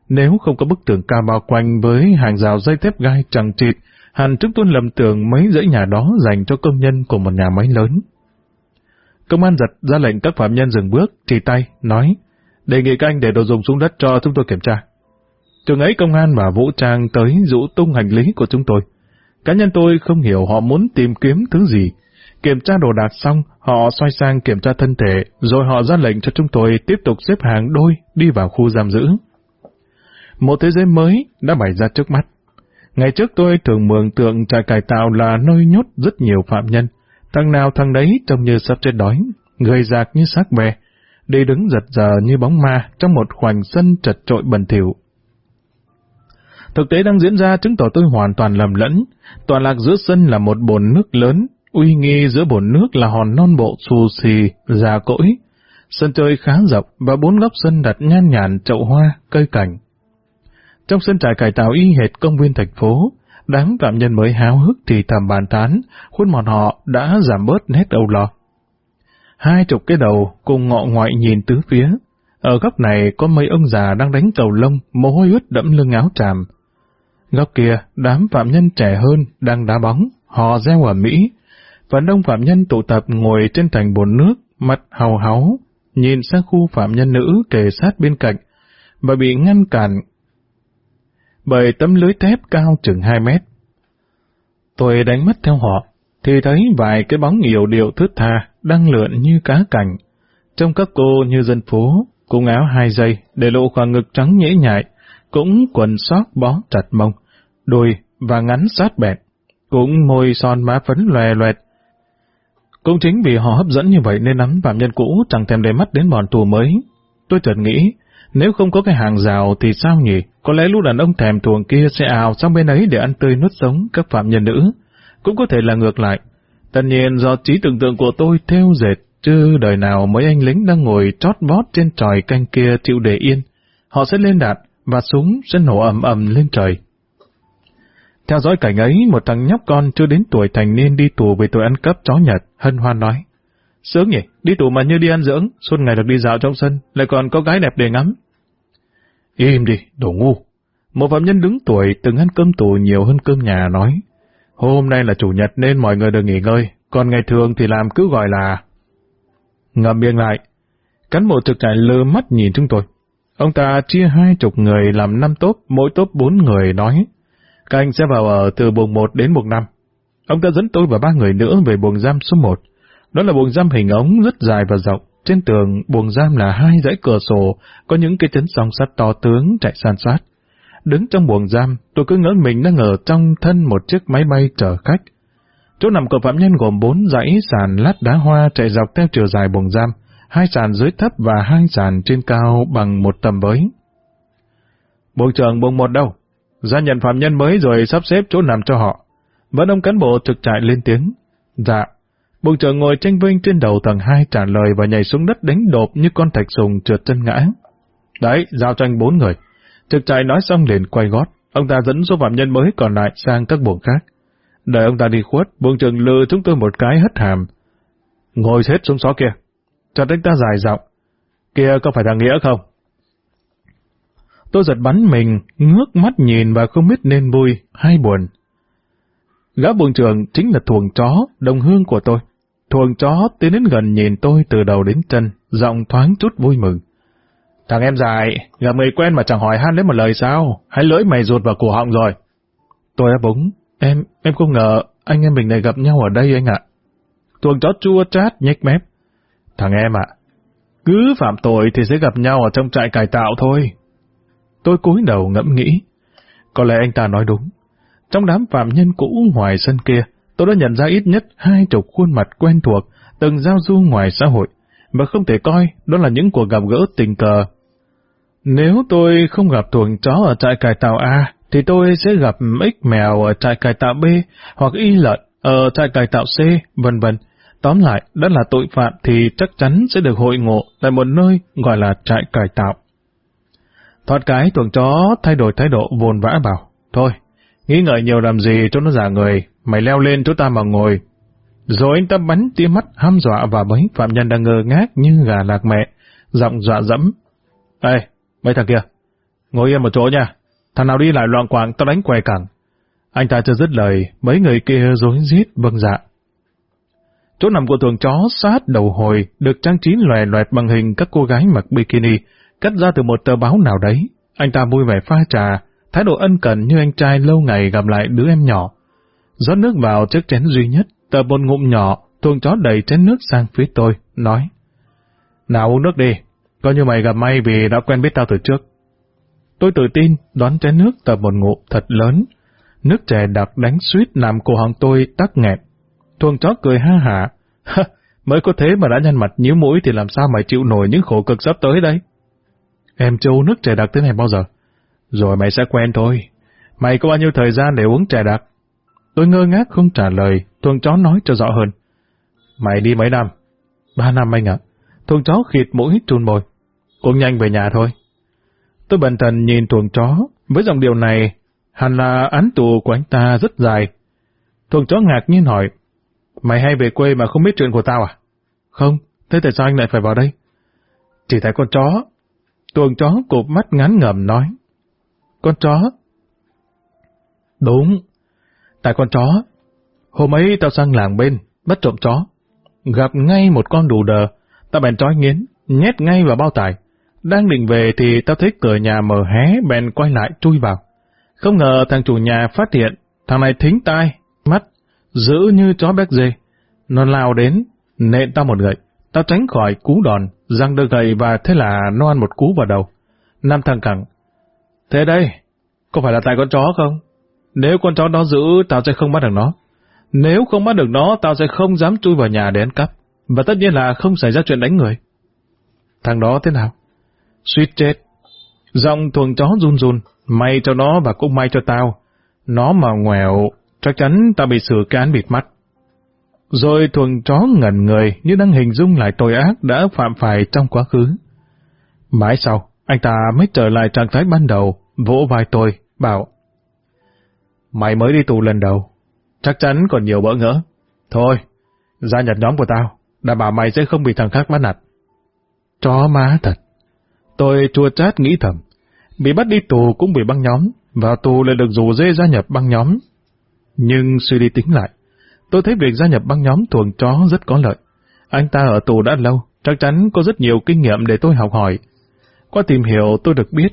Nếu không có bức tường cao bao quanh với hàng rào dây thép gai chẳng chịt, hẳn chúng tôi lầm tưởng mấy dãy nhà đó dành cho công nhân của một nhà máy lớn. Công an giật ra lệnh các phạm nhân dừng bước, chỉ tay, nói, đề nghị các anh để đồ dùng xuống đất cho chúng tôi kiểm tra. Trường ấy công an và vũ trang tới rũ tung hành lý của chúng tôi. Cá nhân tôi không hiểu họ muốn tìm kiếm thứ gì. Kiểm tra đồ đạc xong, họ xoay sang kiểm tra thân thể, rồi họ ra lệnh cho chúng tôi tiếp tục xếp hàng đôi đi vào khu giam giữ. Một thế giới mới đã bày ra trước mắt. Ngày trước tôi thường mường tượng trại cải tạo là nơi nhốt rất nhiều phạm nhân. Thằng nào thằng đấy trông như sắp chết đói, người giạc như xác bè, đi đứng giật giờ như bóng ma trong một khoảnh sân chật trội bẩn thỉu. Thực tế đang diễn ra chứng tỏ tôi hoàn toàn lầm lẫn. Toàn lạc giữa sân là một bồn nước lớn, uy nghi giữa bồn nước là hòn non bộ xù xì, già cỗi. Sân chơi khá rộng và bốn góc sân đặt nhan nhản chậu hoa, cây cảnh. Trong sân trại cải tạo y hệt công viên thành phố, đám phạm nhân mới háo hức thì thầm bàn tán, khuôn mặt họ đã giảm bớt nét âu lo. Hai chục cái đầu cùng ngọ ngoại nhìn tứ phía. Ở góc này có mấy ông già đang đánh cầu lông, mồ hôi ướt đẫm lưng áo tràm. Góc kia, đám phạm nhân trẻ hơn đang đá bóng, họ reo ở Mỹ. Phần đông phạm nhân tụ tập ngồi trên thành bồn nước, mặt hào háo, nhìn sang khu phạm nhân nữ kề sát bên cạnh, và bị ngăn cản bởi tấm lưới thép cao chừng 2 mét. Tôi đánh mắt theo họ, thì thấy vài cái bóng nhiều điệu thướt tha đang lượn như cá cảnh. Trong các cô như dân phố, cung áo hai dây để lộ khoảng ngực trắng nhễ nhại, cũng quần sóc bó chặt mông, đùi và ngắn sát bẹt, cũng môi son má phấn lòe loẹt. Cũng chính vì họ hấp dẫn như vậy nên nắm phạm nhân cũ chẳng thèm để mắt đến bọn tù mới. Tôi chợt nghĩ, nếu không có cái hàng rào thì sao nhỉ? Có lẽ lũ đàn ông thèm thuồng kia sẽ ào sang bên ấy để ăn tươi nuốt sống các phạm nhân nữ. Cũng có thể là ngược lại. Tất nhiên do trí tưởng tượng của tôi theo dệt, chứ đời nào mấy anh lính đang ngồi chót bót trên tròi canh kia chịu để yên. Họ sẽ lên đạn, và súng sẽ nổ ầm ầm lên trời. Theo dõi cảnh ấy, một thằng nhóc con chưa đến tuổi thành niên đi tù vì tội ăn cắp chó Nhật, hân hoan nói. Sướng nhỉ, đi tù mà như đi ăn dưỡng, suốt ngày được đi dạo trong sân, lại còn có gái đẹp để ngắm. Im đi, đồ ngu. Một phạm nhân đứng tuổi từng ăn cơm tù nhiều hơn cơm nhà nói. Hôm nay là chủ nhật nên mọi người được nghỉ ngơi, còn ngày thường thì làm cứ gọi là... Ngầm miệng lại. Cán bộ trực trại lơ mắt nhìn chúng tôi. Ông ta chia hai chục người làm năm tốp, mỗi tốp bốn người nói. Các anh sẽ vào ở từ buồng một đến buồng năm. Ông ta dẫn tôi và ba người nữa về buồng giam số một. Đó là buồng giam hình ống rất dài và rộng. Trên tường buồng giam là hai dãy cửa sổ, có những cái chấn song sắt to tướng chạy san sát. Đứng trong buồng giam, tôi cứ ngỡ mình đang ở trong thân một chiếc máy bay chở khách. Chỗ nằm của phạm nhân gồm bốn dãy sàn lát đá hoa chạy dọc theo chiều dài buồng giam, hai sàn dưới thấp và hai sàn trên cao bằng một tầm với. Bộ trưởng bùng một đâu? Ra nhận phạm nhân mới rồi sắp xếp chỗ nằm cho họ. Vẫn ông cán bộ trực trại lên tiếng. Dạ. Bộ trưởng ngồi tranh vinh trên đầu tầng hai trả lời và nhảy xuống đất đánh đột như con thạch sùng trượt chân ngã. Đấy, giao tranh bốn người. Trực trại nói xong liền quay gót. Ông ta dẫn số phạm nhân mới còn lại sang các buồng khác. Đợi ông ta đi khuất, buồng trưởng lừa chúng tôi một cái hất hàm. Ngồi xếp xuống xó kia cho anh ta dài giọng. Kia có phải thằng Nghĩa không? Tôi giật bắn mình, ngước mắt nhìn và không biết nên vui hay buồn. Gã buồn trường chính là thuồng chó, đồng hương của tôi. Thuồng chó tiến đến gần nhìn tôi từ đầu đến chân, giọng thoáng chút vui mừng. Thằng em dài, gặp người quen mà chẳng hỏi han đến một lời sao, Hãy lưỡi mày ruột vào cổ họng rồi. Tôi đã búng, em, em không ngờ anh em mình này gặp nhau ở đây anh ạ. Thuồng chó chua chát, nhếch mép. Thằng em ạ, cứ phạm tội thì sẽ gặp nhau ở trong trại cải tạo thôi. Tôi cúi đầu ngẫm nghĩ. Có lẽ anh ta nói đúng. Trong đám phạm nhân cũ ngoài sân kia, tôi đã nhận ra ít nhất hai chục khuôn mặt quen thuộc, từng giao du ngoài xã hội, mà không thể coi đó là những cuộc gặp gỡ tình cờ. Nếu tôi không gặp tuồng chó ở trại cải tạo A, thì tôi sẽ gặp ích mèo ở trại cải tạo B, hoặc y lợn ở trại cải tạo C, vân vân. Tóm lại, đã là tội phạm thì chắc chắn sẽ được hội ngộ tại một nơi gọi là trại cải tạo. Thoát cái tuồng chó thay đổi thái độ vồn vã bảo, thôi, nghĩ ngợi nhiều làm gì cho nó giả người, mày leo lên chỗ ta mà ngồi. Rồi anh ta bắn tia mắt ham dọa vào mấy phạm nhân đang ngơ ngác như gà lạc mẹ, giọng dọa dẫm. Ê, mấy thằng kia, ngồi yên một chỗ nha, thằng nào đi lại loạn quạng tao đánh què cẳng. Anh ta chưa dứt lời, mấy người kia rối rít vâng dạ. Chỗ nằm của thường chó sát đầu hồi được trang trí loè loẹt bằng hình các cô gái mặc bikini, cắt ra từ một tờ báo nào đấy. Anh ta vui vẻ pha trà, thái độ ân cần như anh trai lâu ngày gặp lại đứa em nhỏ. rót nước vào chiếc chén duy nhất, tờ một ngụm nhỏ, thường chó đầy chén nước sang phía tôi, nói. Nào uống nước đi, coi như mày gặp may vì đã quen biết tao từ trước. Tôi tự tin, đón chén nước tờ một ngụm thật lớn. Nước chè đặc đánh suýt làm cổ họng tôi tắc nghẹn. Thuồng chó cười ha hả. Mới có thế mà đã nhăn mặt nhíu mũi thì làm sao mày chịu nổi những khổ cực sắp tới đấy? Em chưa uống nước trà đặc thế này bao giờ. Rồi mày sẽ quen thôi. Mày có bao nhiêu thời gian để uống trà đặc? Tôi ngơ ngác không trả lời, thuồng chó nói cho rõ hơn. Mày đi mấy năm? Ba năm anh ạ. À. Thuồng chó khịt mũi trùn môi. Cũng nhanh về nhà thôi. Tôi bần thần nhìn thuồng chó, với dòng điều này, hẳn là án tù của anh ta rất dài. Thuồng chó ngạc nhiên hỏi, mày hay về quê mà không biết chuyện của tao à? Không, thế tại sao anh lại phải vào đây? Chỉ thấy con chó. Tuồng chó cụp mắt ngắn ngầm nói. Con chó? Đúng, tại con chó. Hôm ấy tao sang làng bên, bắt trộm chó. Gặp ngay một con đủ đờ, tao bèn trói nghiến, nhét ngay vào bao tải. Đang định về thì tao thấy cửa nhà mở hé, bèn quay lại chui vào. Không ngờ thằng chủ nhà phát hiện, thằng này thính tai, giữ như chó béc dê. Nó lao đến, nện tao một gậy. Tao tránh khỏi cú đòn, răng đơ gậy và thế là nó ăn một cú vào đầu. Nam thằng cẳng. Thế đây, có phải là tại con chó không? Nếu con chó đó giữ, tao sẽ không bắt được nó. Nếu không bắt được nó, tao sẽ không dám chui vào nhà để ăn cắp. Và tất nhiên là không xảy ra chuyện đánh người. Thằng đó thế nào? Suýt chết. Giọng thuồng chó run run, may cho nó và cũng may cho tao. Nó mà ngoèo, chắc chắn ta bị xử cái án bịt mắt. Rồi thuần chó ngẩn người như đang hình dung lại tội ác đã phạm phải trong quá khứ. Mãi sau, anh ta mới trở lại trạng thái ban đầu, vỗ vai tôi, bảo Mày mới đi tù lần đầu, chắc chắn còn nhiều bỡ ngỡ. Thôi, gia nhập nhóm của tao, đảm bảo mày sẽ không bị thằng khác bắt nạt. Chó má thật. Tôi chua chát nghĩ thầm, bị bắt đi tù cũng bị băng nhóm, vào tù lại được rủ dê gia nhập băng nhóm. Nhưng suy đi tính lại, tôi thấy việc gia nhập băng nhóm thuồng chó rất có lợi. Anh ta ở tù đã lâu, chắc chắn có rất nhiều kinh nghiệm để tôi học hỏi. Qua tìm hiểu tôi được biết,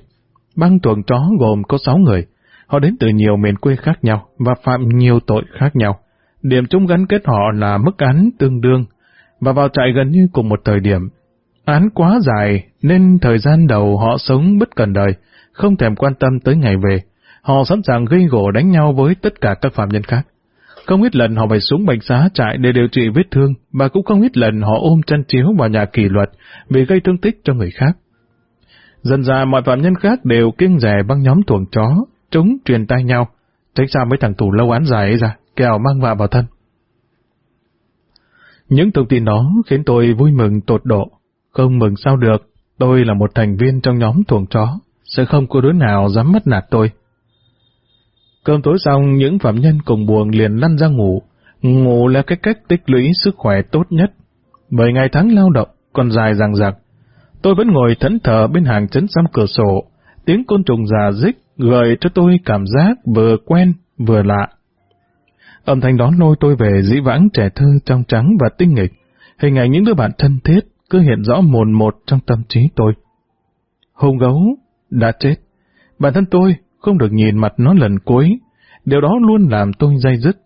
băng Tuần chó gồm có 6 người, Họ đến từ nhiều miền quê khác nhau và phạm nhiều tội khác nhau. Điểm chung gắn kết họ là mức án tương đương và vào trại gần như cùng một thời điểm. Án quá dài nên thời gian đầu họ sống bất cần đời, không thèm quan tâm tới ngày về. Họ sẵn sàng gây gổ đánh nhau với tất cả các phạm nhân khác. Không ít lần họ phải xuống bệnh xá trại để điều trị vết thương, và cũng không ít lần họ ôm chân chiếu vào nhà kỷ luật vì gây thương tích cho người khác. Dần ra mọi phạm nhân khác đều kiêng rẻ băng nhóm tuồng chó, chúng truyền tay nhau, tránh xa mấy thằng tù lâu án dài ấy ra, kẻo mang vạ vào thân. Những thông tin đó khiến tôi vui mừng tột độ. Không mừng sao được, tôi là một thành viên trong nhóm tuồng chó, sẽ không có đứa nào dám mất nạt tôi. Cơm tối xong, những phạm nhân cùng buồn liền lăn ra ngủ. Ngủ là cái cách tích lũy sức khỏe tốt nhất. Bởi ngày tháng lao động còn dài ràng rạc. Tôi vẫn ngồi thẫn thờ bên hàng chấn xăm cửa sổ, tiếng côn trùng già dích gợi cho tôi cảm giác vừa quen vừa lạ. Âm thanh đó lôi tôi về dĩ vãng trẻ thơ trong trắng và tinh nghịch, hình ảnh những đứa bạn thân thiết cứ hiện rõ mồn một trong tâm trí tôi. Hùng gấu đã chết, bản thân tôi không được nhìn mặt nó lần cuối, điều đó luôn làm tôi dây dứt.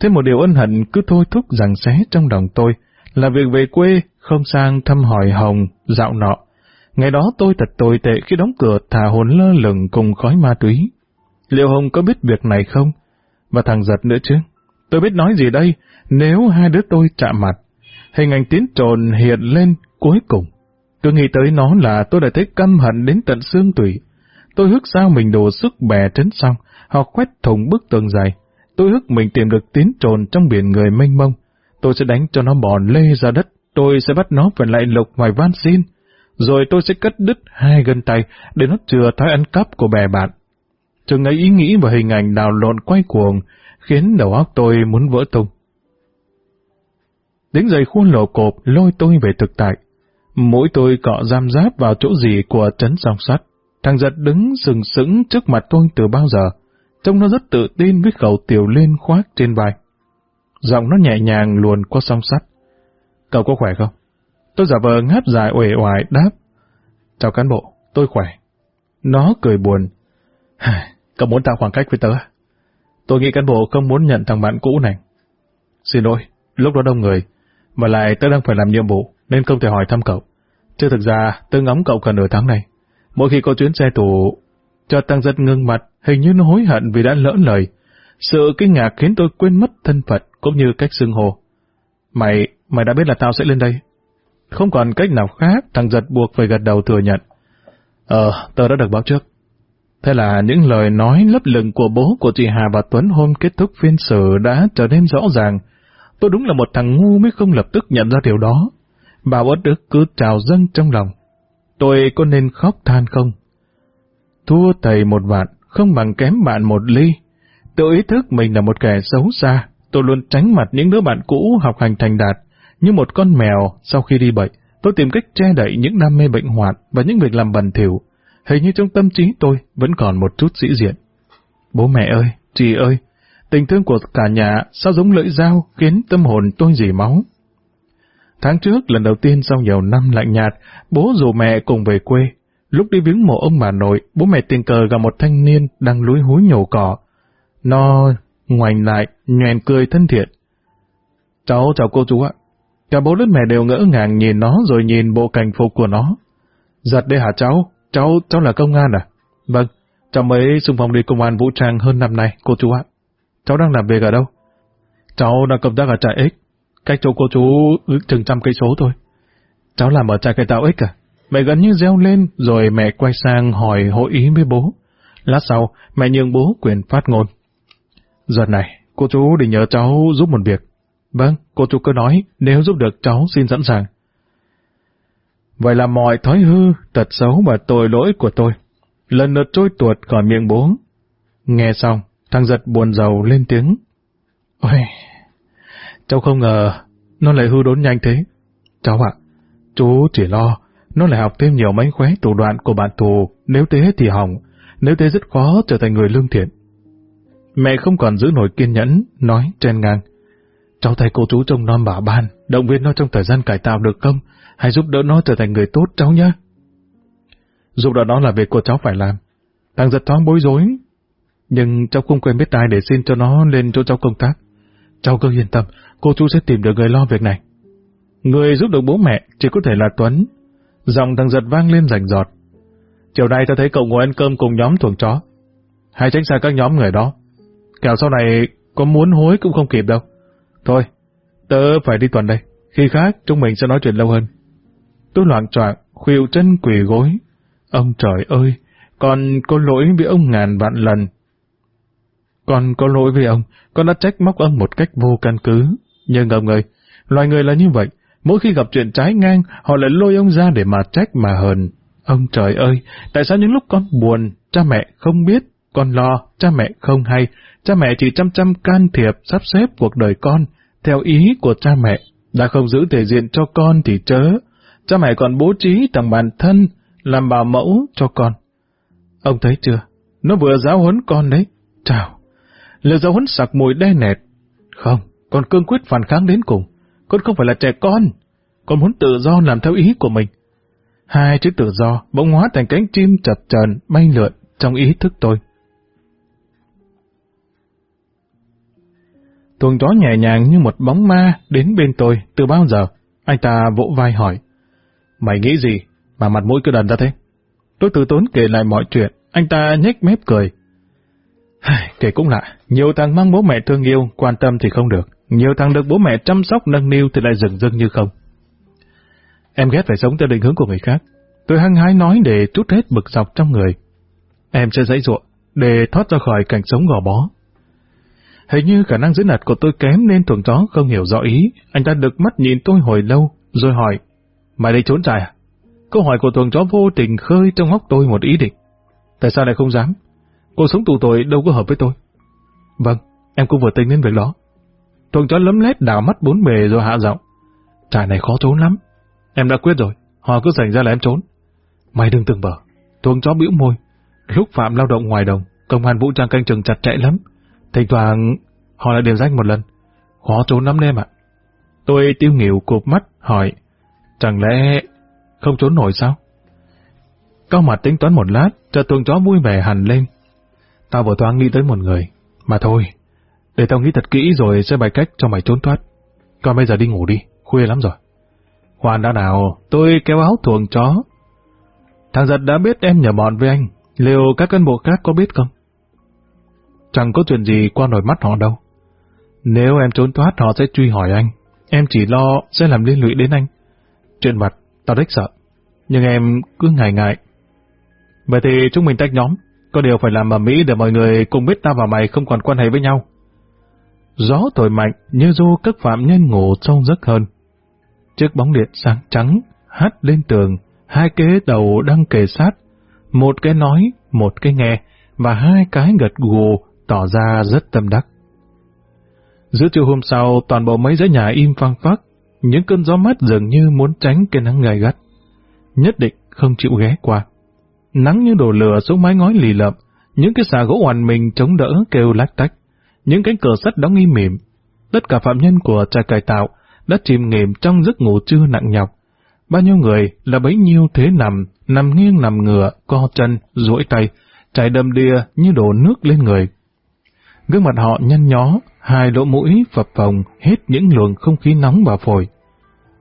Thêm một điều ân hận cứ thôi thúc rằng xé trong lòng tôi là việc về quê không sang thăm hỏi Hồng dạo nọ. Ngày đó tôi thật tồi tệ khi đóng cửa thả hồn lơ lửng cùng khói ma túy. Liệu Hồng có biết việc này không? Và thằng giật nữa chứ? Tôi biết nói gì đây, nếu hai đứa tôi chạm mặt. Hình ảnh tiến trồn hiện lên cuối cùng. Tôi nghĩ tới nó là tôi đã thấy căm hận đến tận xương tủy. Tôi hước sao mình đổ sức bè trấn xong, họ quét thùng bức tường dài. Tôi hước mình tìm được tiến trồn trong biển người mênh mông. Tôi sẽ đánh cho nó bò lê ra đất. Tôi sẽ bắt nó phải lại lục ngoài van xin. Rồi tôi sẽ cắt đứt hai gân tay để nó chừa thói ăn cắp của bè bạn. Chừng ấy ý nghĩ và hình ảnh đào lộn quay cuồng, khiến đầu óc tôi muốn vỡ tung. Đến giày khuôn lộ cộp lôi tôi về thực tại. Mũi tôi cọ giam giáp vào chỗ gì của trấn song sắt. Thằng giật đứng sừng sững trước mặt tôi từ bao giờ. Trông nó rất tự tin với khẩu tiểu liên khoác trên vai. Giọng nó nhẹ nhàng luồn qua song sắt. Cậu có khỏe không? Tôi giả vờ ngáp dài uể oải đáp. Chào cán bộ, tôi khỏe. Nó cười buồn. Cậu muốn tạo khoảng cách với tớ à? Tôi nghĩ cán bộ không muốn nhận thằng bạn cũ này. Xin lỗi, lúc đó đông người, mà lại tớ đang phải làm nhiệm vụ, nên không thể hỏi thăm cậu. Chứ thực ra, tớ ngóng cậu cả nửa tháng này. Mỗi khi có chuyến xe tù, cho tăng giật ngưng mặt, hình như nó hối hận vì đã lỡ lời. Sự kinh ngạc khiến tôi quên mất thân phận cũng như cách xưng hồ. Mày, mày đã biết là tao sẽ lên đây. Không còn cách nào khác, thằng giật buộc phải gật đầu thừa nhận. Ờ, tớ đã được báo trước. Thế là những lời nói lấp lửng của bố của chị Hà và Tuấn hôm kết thúc phiên xử đã trở nên rõ ràng. Tôi đúng là một thằng ngu mới không lập tức nhận ra điều đó. Bà bất đức cứ trào dâng trong lòng. Tôi có nên khóc than không? Thua thầy một vạn, không bằng kém bạn một ly. Tự ý thức mình là một kẻ xấu xa, tôi luôn tránh mặt những đứa bạn cũ học hành thành đạt. Như một con mèo sau khi đi bệnh, tôi tìm cách che đậy những đam mê bệnh hoạn và những việc làm bẩn thỉu hình như trong tâm trí tôi vẫn còn một chút sĩ diện. Bố mẹ ơi, chị ơi, tình thương của cả nhà sao giống lưỡi dao khiến tâm hồn tôi dì máu. Tháng trước, lần đầu tiên sau nhiều năm lạnh nhạt, bố rủ mẹ cùng về quê. Lúc đi viếng mộ ông bà nội, bố mẹ tình cờ gặp một thanh niên đang lúi húi nhổ cỏ. Nó ngoảnh lại, nhoèn cười thân thiện. Cháu chào cô chú ạ. Cả bố lẫn mẹ đều ngỡ ngàng nhìn nó rồi nhìn bộ cảnh phục của nó. Giật đây hả cháu? Cháu, cháu là công an à? Vâng, cháu mới xung phong đi công an vũ trang hơn năm nay, cô chú ạ. Cháu đang làm việc ở đâu? Cháu đang công tác ở trại X, cách chỗ cô chú ước chừng trăm cây số thôi. Cháu làm ở trại cải tạo X à? Mẹ gần như reo lên, rồi mẹ quay sang hỏi hội ý với bố. Lát sau, mẹ nhường bố quyền phát ngôn. Giờ này, cô chú định nhờ cháu giúp một việc. Vâng, cô chú cứ nói, nếu giúp được cháu xin sẵn sàng. Vậy là mọi thói hư, tật xấu và tội lỗi của tôi, lần lượt trôi tuột khỏi miệng bố. Nghe xong, thằng giật buồn giàu lên tiếng. Ôi, cháu không ngờ, nó lại hư đốn nhanh thế. Cháu ạ, chú chỉ lo, nó lại học thêm nhiều mánh khóe thủ đoạn của bạn thù, nếu thế thì hỏng, nếu thế rất khó trở thành người lương thiện. Mẹ không còn giữ nổi kiên nhẫn, nói trên ngang. Cháu thấy cô chú trông non bảo ban, động viên nó trong thời gian cải tạo được không? Hãy giúp đỡ nó trở thành người tốt cháu nhé. Giúp đỡ nó là việc của cháu phải làm. Thằng giật thoáng bối rối. Nhưng cháu không quen biết ai để xin cho nó lên chỗ cháu công tác. Cháu cứ yên tâm, cô chú sẽ tìm được người lo việc này. Người giúp được bố mẹ chỉ có thể là Tuấn. Dòng thằng giật vang lên rành giọt. Chiều nay ta thấy cậu ngồi ăn cơm cùng nhóm thuồng chó. Hãy tránh xa các nhóm người đó. Kẻo sau này có muốn hối cũng không kịp đâu. Thôi, tớ phải đi tuần đây. Khi khác chúng mình sẽ nói chuyện lâu hơn. Tôi loạn troạn, khuỵu chân quỳ gối. Ông trời ơi, con có lỗi với ông ngàn vạn lần. Con có lỗi với ông, con đã trách móc ông một cách vô căn cứ. Nhưng ông ơi, loài người là như vậy, mỗi khi gặp chuyện trái ngang, họ lại lôi ông ra để mà trách mà hờn. Ông trời ơi, tại sao những lúc con buồn, cha mẹ không biết, con lo, cha mẹ không hay, cha mẹ chỉ chăm chăm can thiệp sắp xếp cuộc đời con, theo ý của cha mẹ, đã không giữ thể diện cho con thì chớ, cha mẹ còn bố trí thằng bản thân làm bà mẫu cho con. Ông thấy chưa? Nó vừa giáo huấn con đấy. Chào. Lời giáo huấn sặc mùi đe nẹt. Không, con cương quyết phản kháng đến cùng. Con không phải là trẻ con. Con muốn tự do làm theo ý của mình. Hai chữ tự do bỗng hóa thành cánh chim chập chờn bay lượn trong ý thức tôi. Tuồng gió nhẹ nhàng như một bóng ma đến bên tôi từ bao giờ. Anh ta vỗ vai hỏi. Mày nghĩ gì mà mặt mũi cứ đần ra thế? Tôi từ tốn kể lại mọi chuyện, anh ta nhếch mép cười. Kể cũng lạ, nhiều thằng mang bố mẹ thương yêu, quan tâm thì không được. Nhiều thằng được bố mẹ chăm sóc nâng niu thì lại dừng dưng như không. Em ghét phải sống theo định hướng của người khác. Tôi hăng hái nói để trút hết bực dọc trong người. Em sẽ dãy ruộng, để thoát ra khỏi cảnh sống gò bó. Hình như khả năng giữ nạt của tôi kém nên thuần chó không hiểu rõ ý. Anh ta được mắt nhìn tôi hồi lâu, rồi hỏi, Mày đi trốn trại à? Câu hỏi của thuần chó vô tình khơi trong óc tôi một ý định. Tại sao lại không dám? Cuộc sống tù tội đâu có hợp với tôi. Vâng, em cũng vừa tính đến việc đó. Thuồng chó lấm lét đảo mắt bốn bề rồi hạ giọng. Trại này khó trốn lắm. Em đã quyết rồi, họ cứ dành ra là em trốn. Mày đừng tưởng bờ. Thuồng chó bĩu môi. Lúc phạm lao động ngoài đồng, công an vũ trang canh chừng chặt chẽ lắm. Thỉnh thoảng họ lại điểm danh một lần. Khó trốn lắm em ạ. Tôi tiêu nghỉu cụp mắt, hỏi. Chẳng lẽ không trốn nổi sao? Cao mặt tính toán một lát, cho tuồng chó vui vẻ hẳn lên. Tao vừa thoáng nghĩ tới một người. Mà thôi, để tao nghĩ thật kỹ rồi sẽ bày cách cho mày trốn thoát. Còn bây giờ đi ngủ đi, khuya lắm rồi. Hoàn đã nào, tôi kéo áo thuồng chó. Thằng giật đã biết em nhờ bọn với anh, liệu các cán bộ khác có biết không? Chẳng có chuyện gì qua nổi mắt họ đâu. Nếu em trốn thoát họ sẽ truy hỏi anh. Em chỉ lo sẽ làm liên lụy đến anh. Chuyện mặt, tao đích sợ. Nhưng em cứ ngại ngại. Vậy thì chúng mình tách nhóm. Có điều phải làm ở Mỹ để mọi người cùng biết ta và mày không còn quan hệ với nhau. Gió thổi mạnh như du các phạm nhân ngủ sâu giấc hơn. Chiếc bóng điện sáng trắng hắt lên tường, hai kế đầu đang kề sát. Một cái nói, một cái nghe, và hai cái gật gù tỏ ra rất tâm đắc. Giữa chiều hôm sau, toàn bộ mấy dãy nhà im phăng phắc, những cơn gió mát dường như muốn tránh cái nắng gai gắt. Nhất định không chịu ghé qua. Nắng như đổ lửa xuống mái ngói lì lợm, những cái xà gỗ hoàn mình chống đỡ kêu lách tách, những cánh cửa sắt đóng im mỉm. Tất cả phạm nhân của trại cải tạo đã chìm nghỉm trong giấc ngủ trưa nặng nhọc. Bao nhiêu người là bấy nhiêu thế nằm, nằm nghiêng nằm ngửa, co chân, duỗi tay, chảy đầm đìa như đổ nước lên người. Gương mặt họ nhăn nhó, hai lỗ mũi phập phồng hết những luồng không khí nóng vào phổi.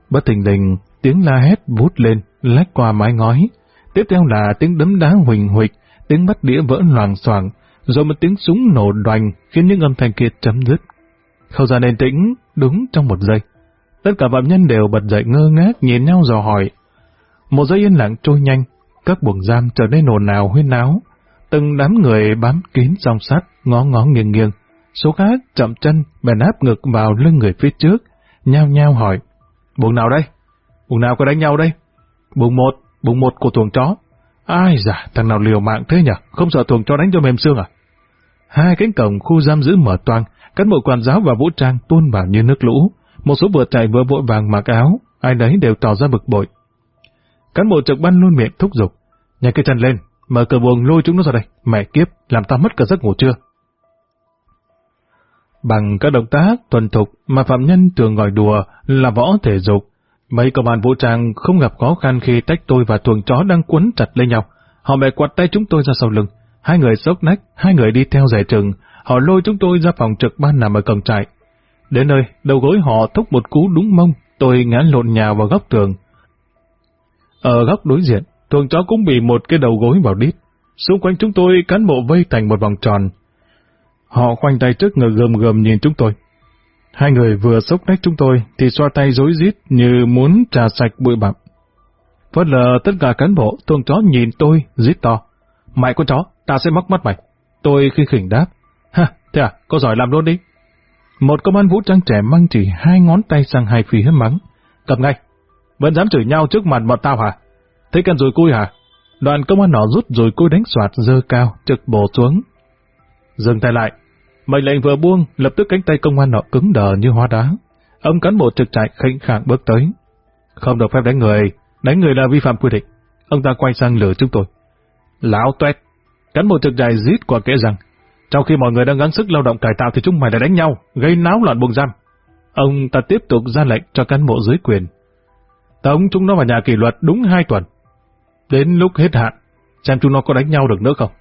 Bất thình lình, tiếng la hét vút lên, lách qua mái ngói. Tiếp theo là tiếng đấm đá huỳnh huỵch, tiếng bắt đĩa vỡ loàng xoảng, rồi một tiếng súng nổ đoành khiến những âm thanh kia chấm dứt. Khâu gian yên tĩnh, đúng trong một giây. Tất cả phạm nhân đều bật dậy ngơ ngác nhìn nhau dò hỏi. Một giây yên lặng trôi nhanh, các buồng giam trở nên ồn ào huyên náo. Từng đám người bám kín song sắt, ngó ngó nghiêng nghiêng. Số khác chậm chân, bèn áp ngực vào lưng người phía trước, nhao nhao hỏi. Buồng nào đây? Buồng nào có đánh nhau đây? Buồng một, buồng một của tuồng chó. Ai dạ, thằng nào liều mạng thế nhỉ? Không sợ tuồng chó đánh cho mềm xương à? Hai cánh cổng khu giam giữ mở toang, cán bộ quản giáo và vũ trang tuôn vào như nước lũ. Một số vừa chạy vừa vội vàng mặc áo, ai đấy đều tỏ ra bực bội. Cán bộ trực ban luôn miệng thúc giục. Nhảy cái chân lên, mở cửa buồng lôi chúng nó ra đây. Mẹ kiếp, làm ta mất cả giấc ngủ chưa? Bằng các động tác tuần thục mà phạm nhân thường gọi đùa là võ thể dục, mấy công an vũ trang không gặp khó khăn khi tách tôi và tuồng chó đang quấn chặt lên nhau. Họ bè quạt tay chúng tôi ra sau lưng. Hai người sốc nách, hai người đi theo giải trừng. Họ lôi chúng tôi ra phòng trực ban nằm ở cổng trại. Đến nơi, đầu gối họ thúc một cú đúng mông, tôi ngã lộn nhào vào góc tường. Ở góc đối diện, thường chó cũng bị một cái đầu gối vào đít. Xung quanh chúng tôi cán bộ vây thành một vòng tròn. Họ khoanh tay trước ngực gầm gầm nhìn chúng tôi. Hai người vừa sốc nách chúng tôi thì xoa tay rối rít như muốn trà sạch bụi bặm. Phớt lờ tất cả cán bộ, thường chó nhìn tôi, rít to. Mày con chó, ta sẽ móc mắt mày. Tôi khi khỉnh đáp. Ha, thế à, có giỏi làm luôn đi. Một công an vũ trang trẻ mang chỉ hai ngón tay sang hai phía mắng. Cầm ngay. Vẫn dám chửi nhau trước mặt bọn tao hả? Thấy cần rồi cui hả? Đoàn công an nó rút rồi cui đánh soạt dơ cao, trực bổ xuống. Dừng tay lại. Mệnh lệnh vừa buông, lập tức cánh tay công an nọ cứng đờ như hóa đá. Ông cán bộ trực trại khệnh khạng bước tới. Không được phép đánh người, đánh người là vi phạm quy định. Ông ta quay sang lửa chúng tôi. Lão tuét. Cán bộ trực dài rít qua kẽ rằng, trong khi mọi người đang gắng sức lao động cải tạo thì chúng mày lại đánh nhau, gây náo loạn buồng giam. Ông ta tiếp tục ra lệnh cho cán bộ dưới quyền. Tống chúng nó vào nhà kỷ luật đúng hai tuần. Đến lúc hết hạn, xem chúng nó có đánh nhau được nữa không.